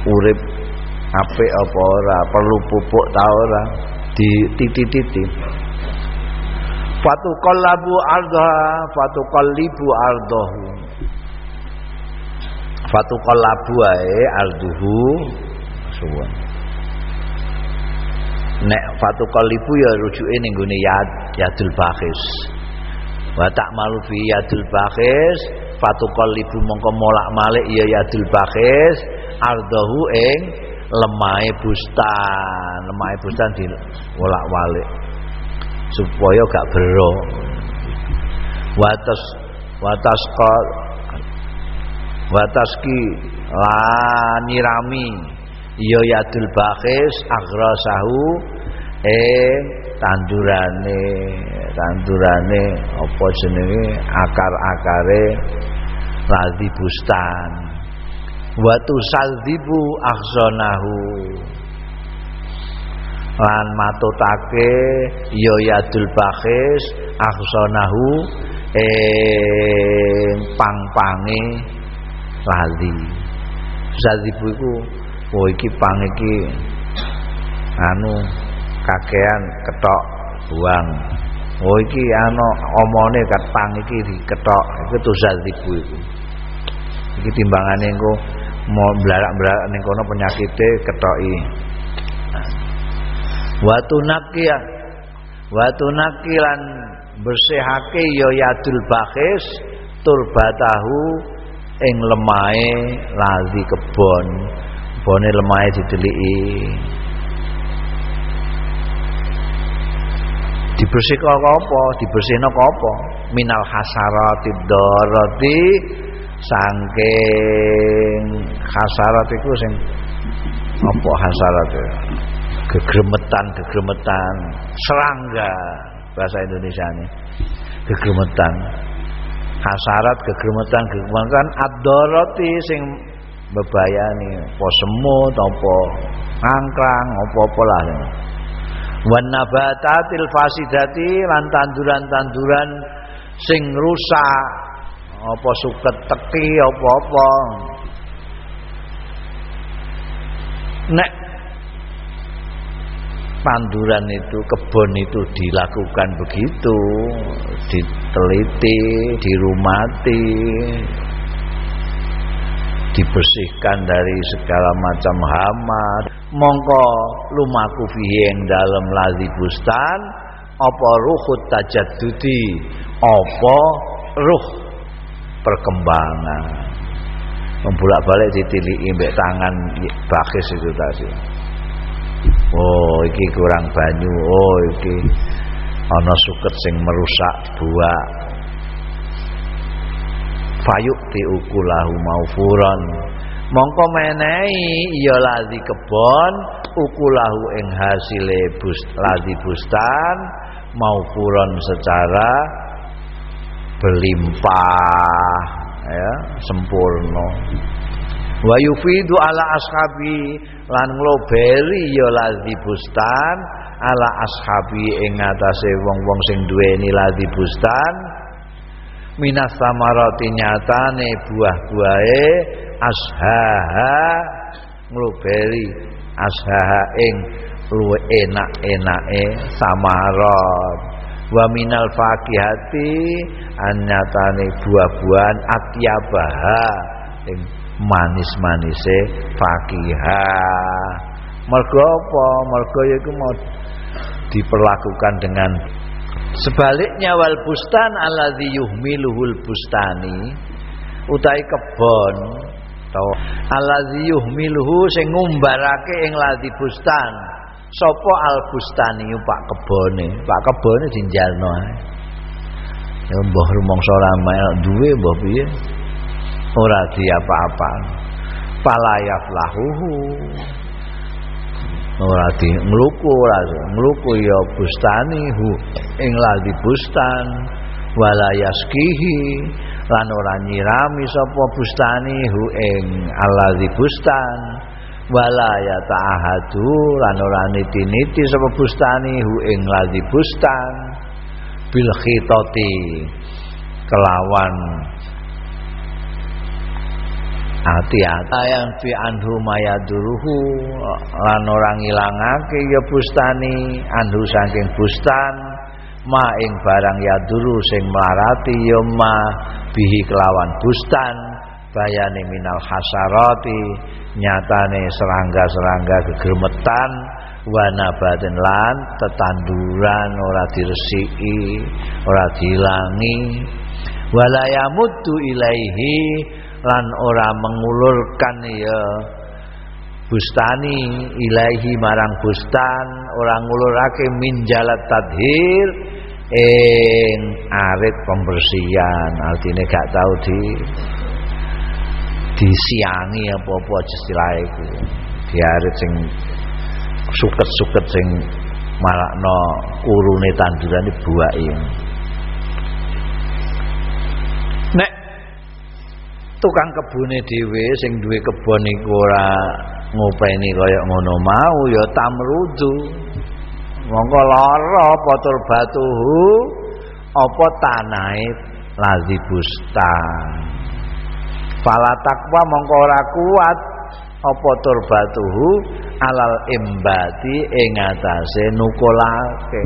Urip apik apa ora? Perlu pupuk ta ora? Di titik-titik fatuqallabu ardaha fatuqallibu ardahu fatuqallabu ae arduhu. Suwun. Nek fatuqallibu ya rujuke ning gone yad yadul bakhis. Wa ta'malu fi yadul bakhis fatuqallibu mongko molak-malik ya yadul bakhis ardahu ing lemahe bustan. Lemahe bustan di wolak-walik supaya gak bero watas watas kal wataski la nyirami ya yadul bakhis aghrasahu eh tandurane tandurane apa jenenge akar-akare ladhi bustan. Wa tusaldibu akhzonahu lan matutake ya yadul bakhis akhzonahu ing pang-pange lali. Saldibu iku oh iki pang iki anu kakean ketok buang. Oh iki ana omone kat pang iki diketok. Iku tuzaldibu iku. Iki timbangane engko mau blarak-blarak ning kono penyakite ketoki watu nakia watu nakilan bersihake ya yadul bakhis turbatahu ing lemahe lazi kebon. Bone lemahe dideliki. Dibersihkan apa? Dibersihno apa? Minal hasaratid darati saking hasarat iku sing apa hasarat gegremetan serangga bahasa Indonesia ini. Gegremetan hasarat gegremetan gegremetan adoroti sing bebayani apa semut apa angkrang apa-apa lah wan nabatatil lan tanduran-tanduran sing rusak. Apa suket teki apa-apa. Nek panduran itu kebun itu dilakukan begitu. Diteliti dirumati. Dibersihkan dari segala macam hama mongko lumaku fihi dalam lazi bustan apa ruhut tajaddudi? Apa ruh perkembangan? Membulak-balik ditiliki mbek tangan bakis itu tadi oh iki kurang banyu. Oh iki ana suket sing merusak buah fayuk ti ukulahu maufuron mongko menehi ya lazi kebon ukulahu ing hasile bus lazi bustan maufuron secara berlimpah ya sempurna wa yufidu ala ashabi lan nglobeli ya lazi bustan ala ashabi ing atase wong-wong sing duweni lazi bustan. Minas samarati nyatane buah-buahe ashaha nglobeli ashaha ing luwe enak-enake samarat. Wa minal fakihati anyatane buah-buahan atyabaha ing manis-manise fakihah mergo apa? Mergo yaiku mau diperlakukan dengan sebaliknya wal bustan alladzi yuhmiluhul bustani utai kebon atau alladzi yuhmiluhu sing ngumbarake ing ladzi bustan. Sopo al bustani Pak kebone, Pak kebone dinjalno ae. Ya mbah rumangsa ramai duwe mbah piye? Ora di apa-apa. Palayaf lahuhu. Ora di ngluku ora ngluku ya bustani hu ing ladi bustan. Walayaskihi lan ora nyirami sapa bustani hu ing alladzi bustan. Wala ya ta'ahadu lan ora niti-niti sapa bustani hu ing ladzi bustan. Bil khitati kelawan hati-hati yang fi anhu mayaduruhu lan ora ngilangake ya bustani anhu saking bustan ma ing barang yaduru sing melarati ya ma bihi kelawan bustan bayane minal hasarati nyatane serangga-serangga kegermetan wanabatin lan tetanduran ora diresiki ora dilangi wala yamuddu ilaihi lan ora mengulurkan ya. Bustani ilaihi marang bustan ora ngulurake min jalat tadhir ing arit pembersihan. Artinya gak tahu di disiangi apa-apa istilah iku. Diarit sing suket-suket sing marakno urune tanduran buaki tukang kebune dhewe sing duwe kebon iku ora ngopeni kaya ngono. Mau ya tamrudu. Mongko lara apa batuhu apa tanahe lazi bustan mongko ora kuat. Apa turbatuhu alal imbati ing atase nukulake.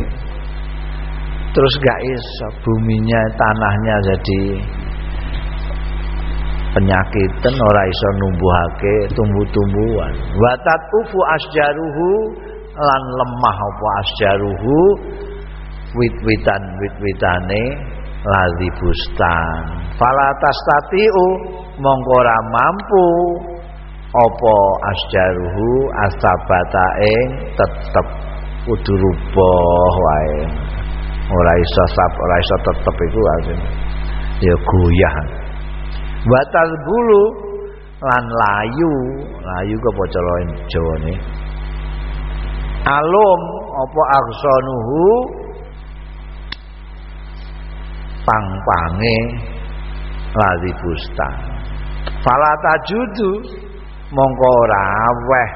Terus gak iso buminya tanahnya jadi penyakitan ora iso numbuhake tumbuh-tumbuhan. Watat ufu asjaruhu lan lemah apa asjaruhu wit-witan wit-witane ladhi bustan. Fala tastatiu mongko ora mampu apa asjaruhu asabata ing tetep kudu rubah wae. Ora iso sab ora iso tetep iku ya goyah batal bulu lan layu. Layu ke cara Jawane alum apa aksanuhu pang-pange. Lali busta. Fala tajudu. Mongko ora aweh.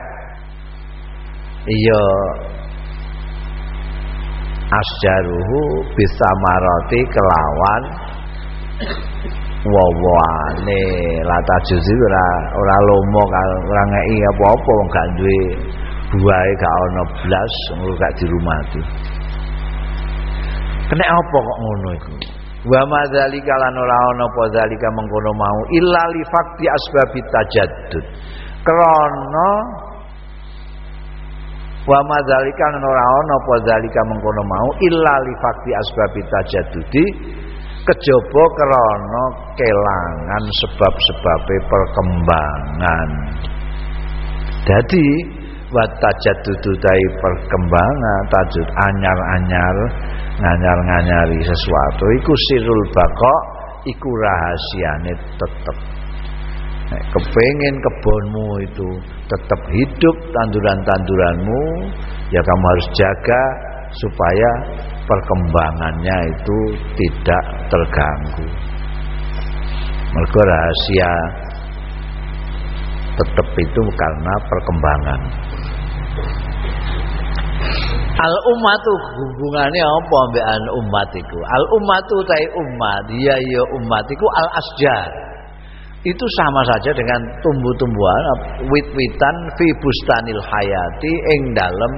Iya. Asjaruhu bisa maroti kelawan wawane lata juzi ora ora lomo ora ngeki apa-apa wong gak duwe buahe gak ana blas ngono gak dirumati. Kena apa kok ngono iku? Wa madzalika lan ora ana apa zalika mengkono mau illa li fakti asbabit tajaddud. Krana wa madzalika lan ora ana apa zalika mengkono mau illa li fakti asbabit tajaddudi kejaba krana kelangan sebab-sebabe perkembangan. Dadi wa tajaddudu tai perkembangan tajud anyar-anyar nganyar-nganyari sesuatu iku sirul bako iku rahasiane tetep. Nek kepengen kebunmu itu tetap hidup tanduran-tanduranmu ya kamu harus jaga supaya perkembangannya itu tidak terganggu. Mergo rahasia tetap itu karena perkembangan. Al ummatu hubungannya apa ambek al umat? Al ummatu tai umat, ya ya umat iku al asjar. Itu sama saja dengan tumbuh-tumbuhan wit-witan fi bustanil hayati ing dalam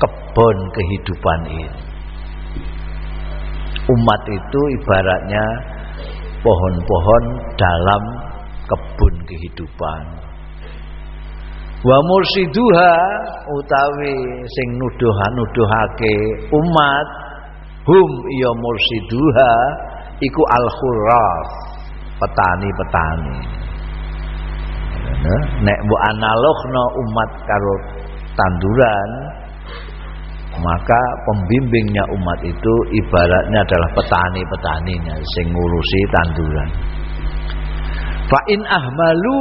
kebun kehidupan ini. Umat itu ibaratnya pohon-pohon dalam kebun kehidupan. Wa mursiduha utawi sing nuduhan-nuduhake umat hum ya mursiduha iku al khurras petani-petani nek bu analogno umat karo tanduran maka pembimbingnya umat itu ibaratnya adalah petani-petaninya sing ngurusi tanduran. Fa in ahmalu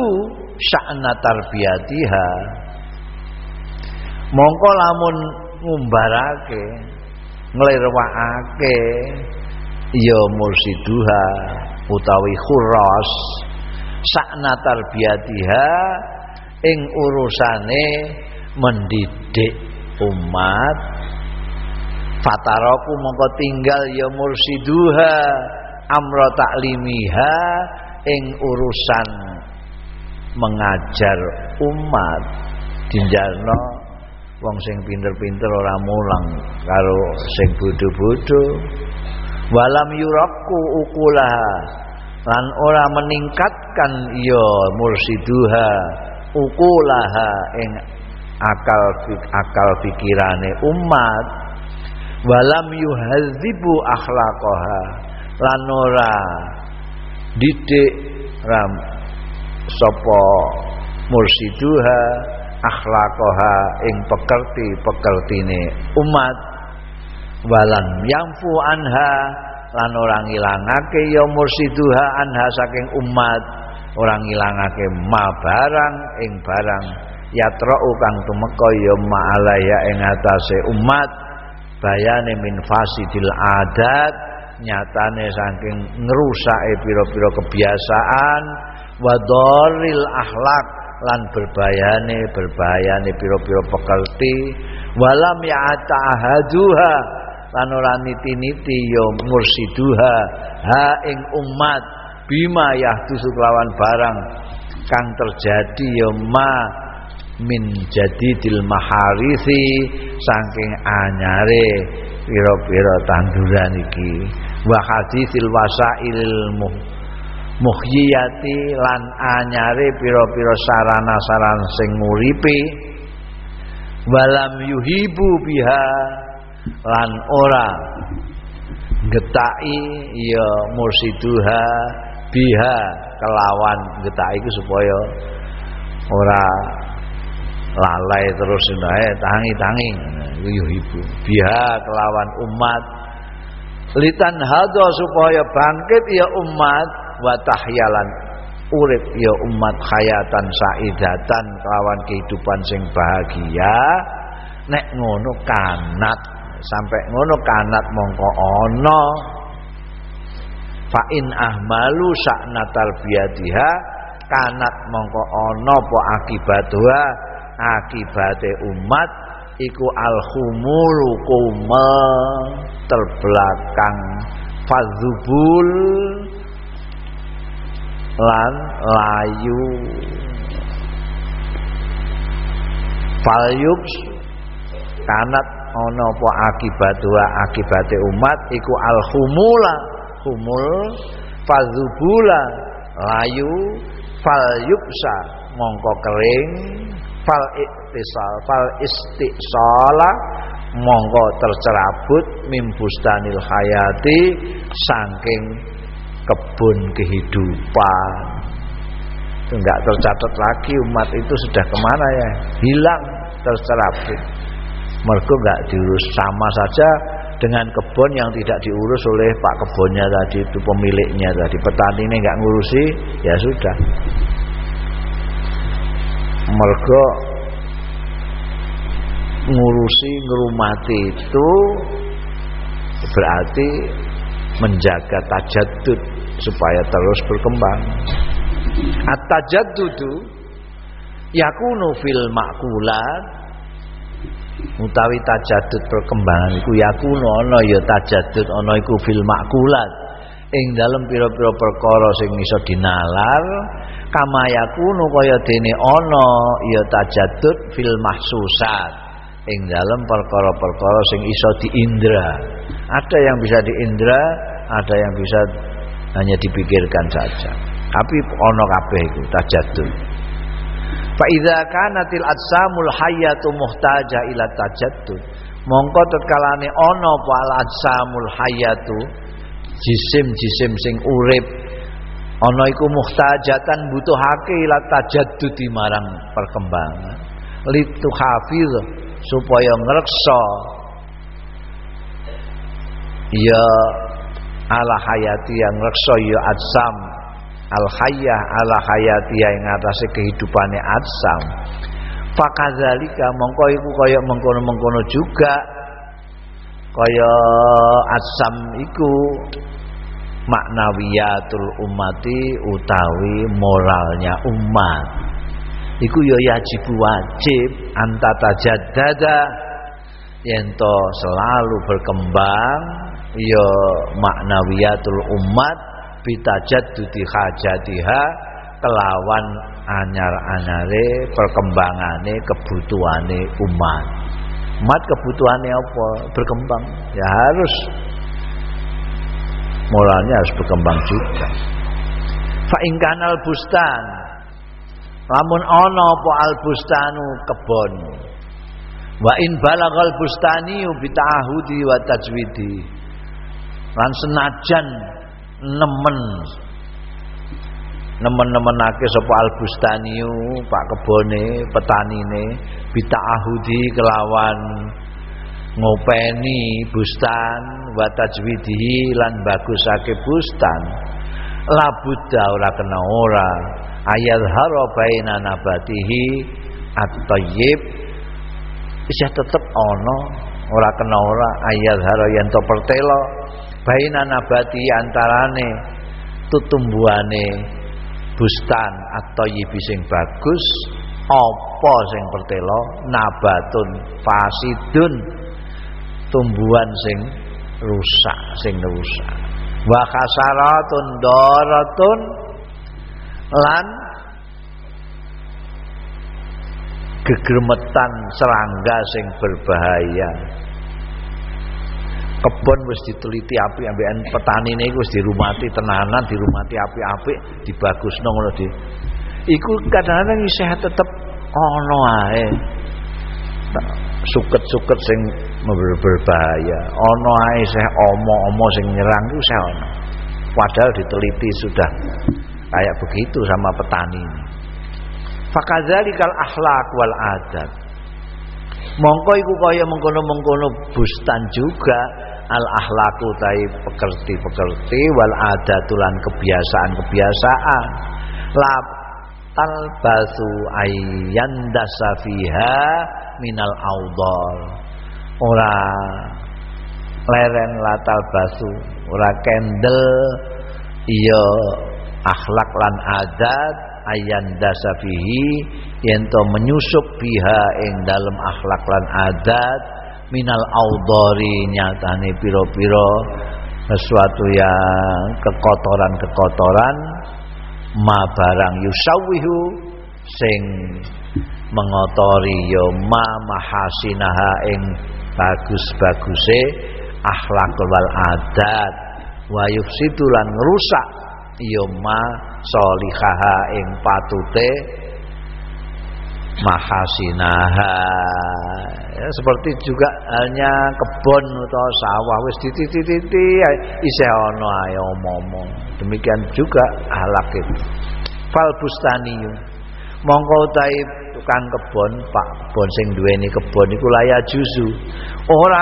sya'na tarbiyatiha. Mongko lamun ngumbarake nglirwakake ya mursiduha utawi khurras sya'na tarbiyatiha ing urusane mendidik umat fataraku mongko tinggal ya mursiduha amra taklimiha ing urusan mengajar umat. Dinjalno wong sing pinter-pinter ora mulang karo sing bodho-bodho. Walam yuraku ukulaha lan ora meningkatkan ya mursiduha ukulaha ing akal akal pikirane umat walam yuhadzibu akhlaqaha lan ora didik ram sapa mursiduha akhlaqaha ing pekerti-pekertine umat. Walan yangfu anha lan orang ngilangake ya mursiduha anha saking umat. Orang ngilangake ma barang ing barang yatra'u kang tumeka ya ma'alaya ing atase umat bayane min fasidil adat nyatane saking ngerusake pira-pira kebiasaan wa dharril akhlak lan berbayane berbayane pira-pira pekelti walam ya'ta'ahaduha lan ora niti-niti ya mursiduha ha ing umat bima yahdusu kelawan barang kang terjadi ya ma min jadidil maharisi saking anyare pira-pira tanduran iki. Wa hadisil wasailil muhyiyati lan anyare pira-pira sarana-sarana sing nguripi. Walam yuhibu biha lan ora getaki ya mursiduha biha kelawan getaki iku supaya ora lalai terus ae tangi-tangi iku yuhibu biha kelawan umat. Litan hado supaya bangkit ya umat wa tahyalan urip ya umat hayatan saidatan kelawan kehidupan sing bahagia. Nek ngono kanat sampai ngono kanat mongko ana. Fa in ahmalu saknatal biadiha kanat mongko ana apa akibatnya akibate umat iku al khumulu kuma terbelakang fadzubul lan layu. Falyubs kanat ana apa akibat wa akibate umat iku al khumula khumul fadzubula layu. Falyubsa mongko kering fal iktisal fal istisala mongko tercerabut mimbustanil hayati saking kebun kehidupan. Enggak tercatat lagi umat itu sudah ke mana ya? Hilang tercerabut. Mereka enggak diurus sama saja dengan kebun yang tidak diurus oleh pak kebunnya tadi itu pemiliknya tadi. Petani ini enggak ngurusi ya sudah mereka ngurusi ngerumati itu berarti menjaga tajadud supaya terus berkembang. At-tajaddudu yakunu fil makulat utawi tajadud perkembangan iku yakunu ana ya tajadud ana iku fil makulat ing dalem pira-pira perkara sing iso dinalar kama yakunu kaya dene ana ya tajadud fil mahsusat. Ing dalem perkara-perkara sing iso diindra. Ada yang bisa diindra ada yang bisa hanya dipikirkan saja. Tapi ono kabeh iku tajadul fa idza kanatil ajsamul hayyatu muhtaja ila tajaddud mongko tetkalane ono apa al hayyatu jisim-jisim sing urip. Ana iku muhtajatan butuhake ila tajaddud marang perkembangan. Litu hafiz supaya ngreksa. Ya ala hayati yang reksa ya adsam al hayyah ala hayati yang ngatasi kehidupane adsam fakadzalika mongko iku kaya mengkono-mengkono juga kaya adsam iku maknawiyatul umati utawi moralnya umat iku ya yajib wajib antata jaddada yento selalu berkembang ya maknawiyatul umat bitajadduti hajatiha kelawan anyar-anyare perkembangane kebutuhane umat. Umat kebutuhannya apa? Berkembang. Ya harus moralnya harus berkembang juga. Fa ingkanal bustan lamun ana apa al bustanu kebon wa in balagal bustani bi ta'ahudi wa tajwidi lan senajan nemen nemen-nemenake sapa albustaniu pak kebone petanine ahudi kelawan ngopeni bustan wa tajwidihi lan bagusake bustan. Labudda ora kena ora ayat haro baina nabatihi at-tayyib. Isih tetep ana ora kena ora ayat haro yen to pertelo. Baina nabati antarane tutumbuhane bustan atau sing bagus apa sing pertelo? Nabatun fasidun tumbuhan sing rusak sing rusak. Wa kasaratun daratun lan gegermetan serangga sing berbahaya kebon wis diteliti api ambekan petani niku wis dirumati tenanan dirumati api-api dibagusno ngono di. Iku kadang-kadang isih tetep ana ae. Suket-suket sing berbahaya ana ae isih omo-omo sing nyerang iku isih ana padahal diteliti sudah kayak begitu sama petani ini fakadzalikal akhlak wal adat. Mongko iku kaya mengkono-mengkono bustan juga al akhlaku tai pekerti-pekerti wal adatulan kebiasaan-kebiasaan. La talbasu ayyan dasafiha minal audol ora leren latal basu ora kendel. Iya akhlak lan adat ayan dasafihi yento menyusup biha ing dalam akhlak lan adat minal audori nyatane piro-piro sesuatu yang kekotoran-kekotoran ma barang yusawihu sing mengotori yo ya ma mahasinaha ing bagus-baguse akhlak wal adat wa yufsidu lan ngrusak yo ya ma solihaha ing patute mahasinaha. Ya, seperti juga halnya kebon atau sawah wis titi-titi isih ana ae omong demikian juga halak itu fal bustani mongko tukang kebon Pak Bon sing duweni kebon iku laya juzu. Ora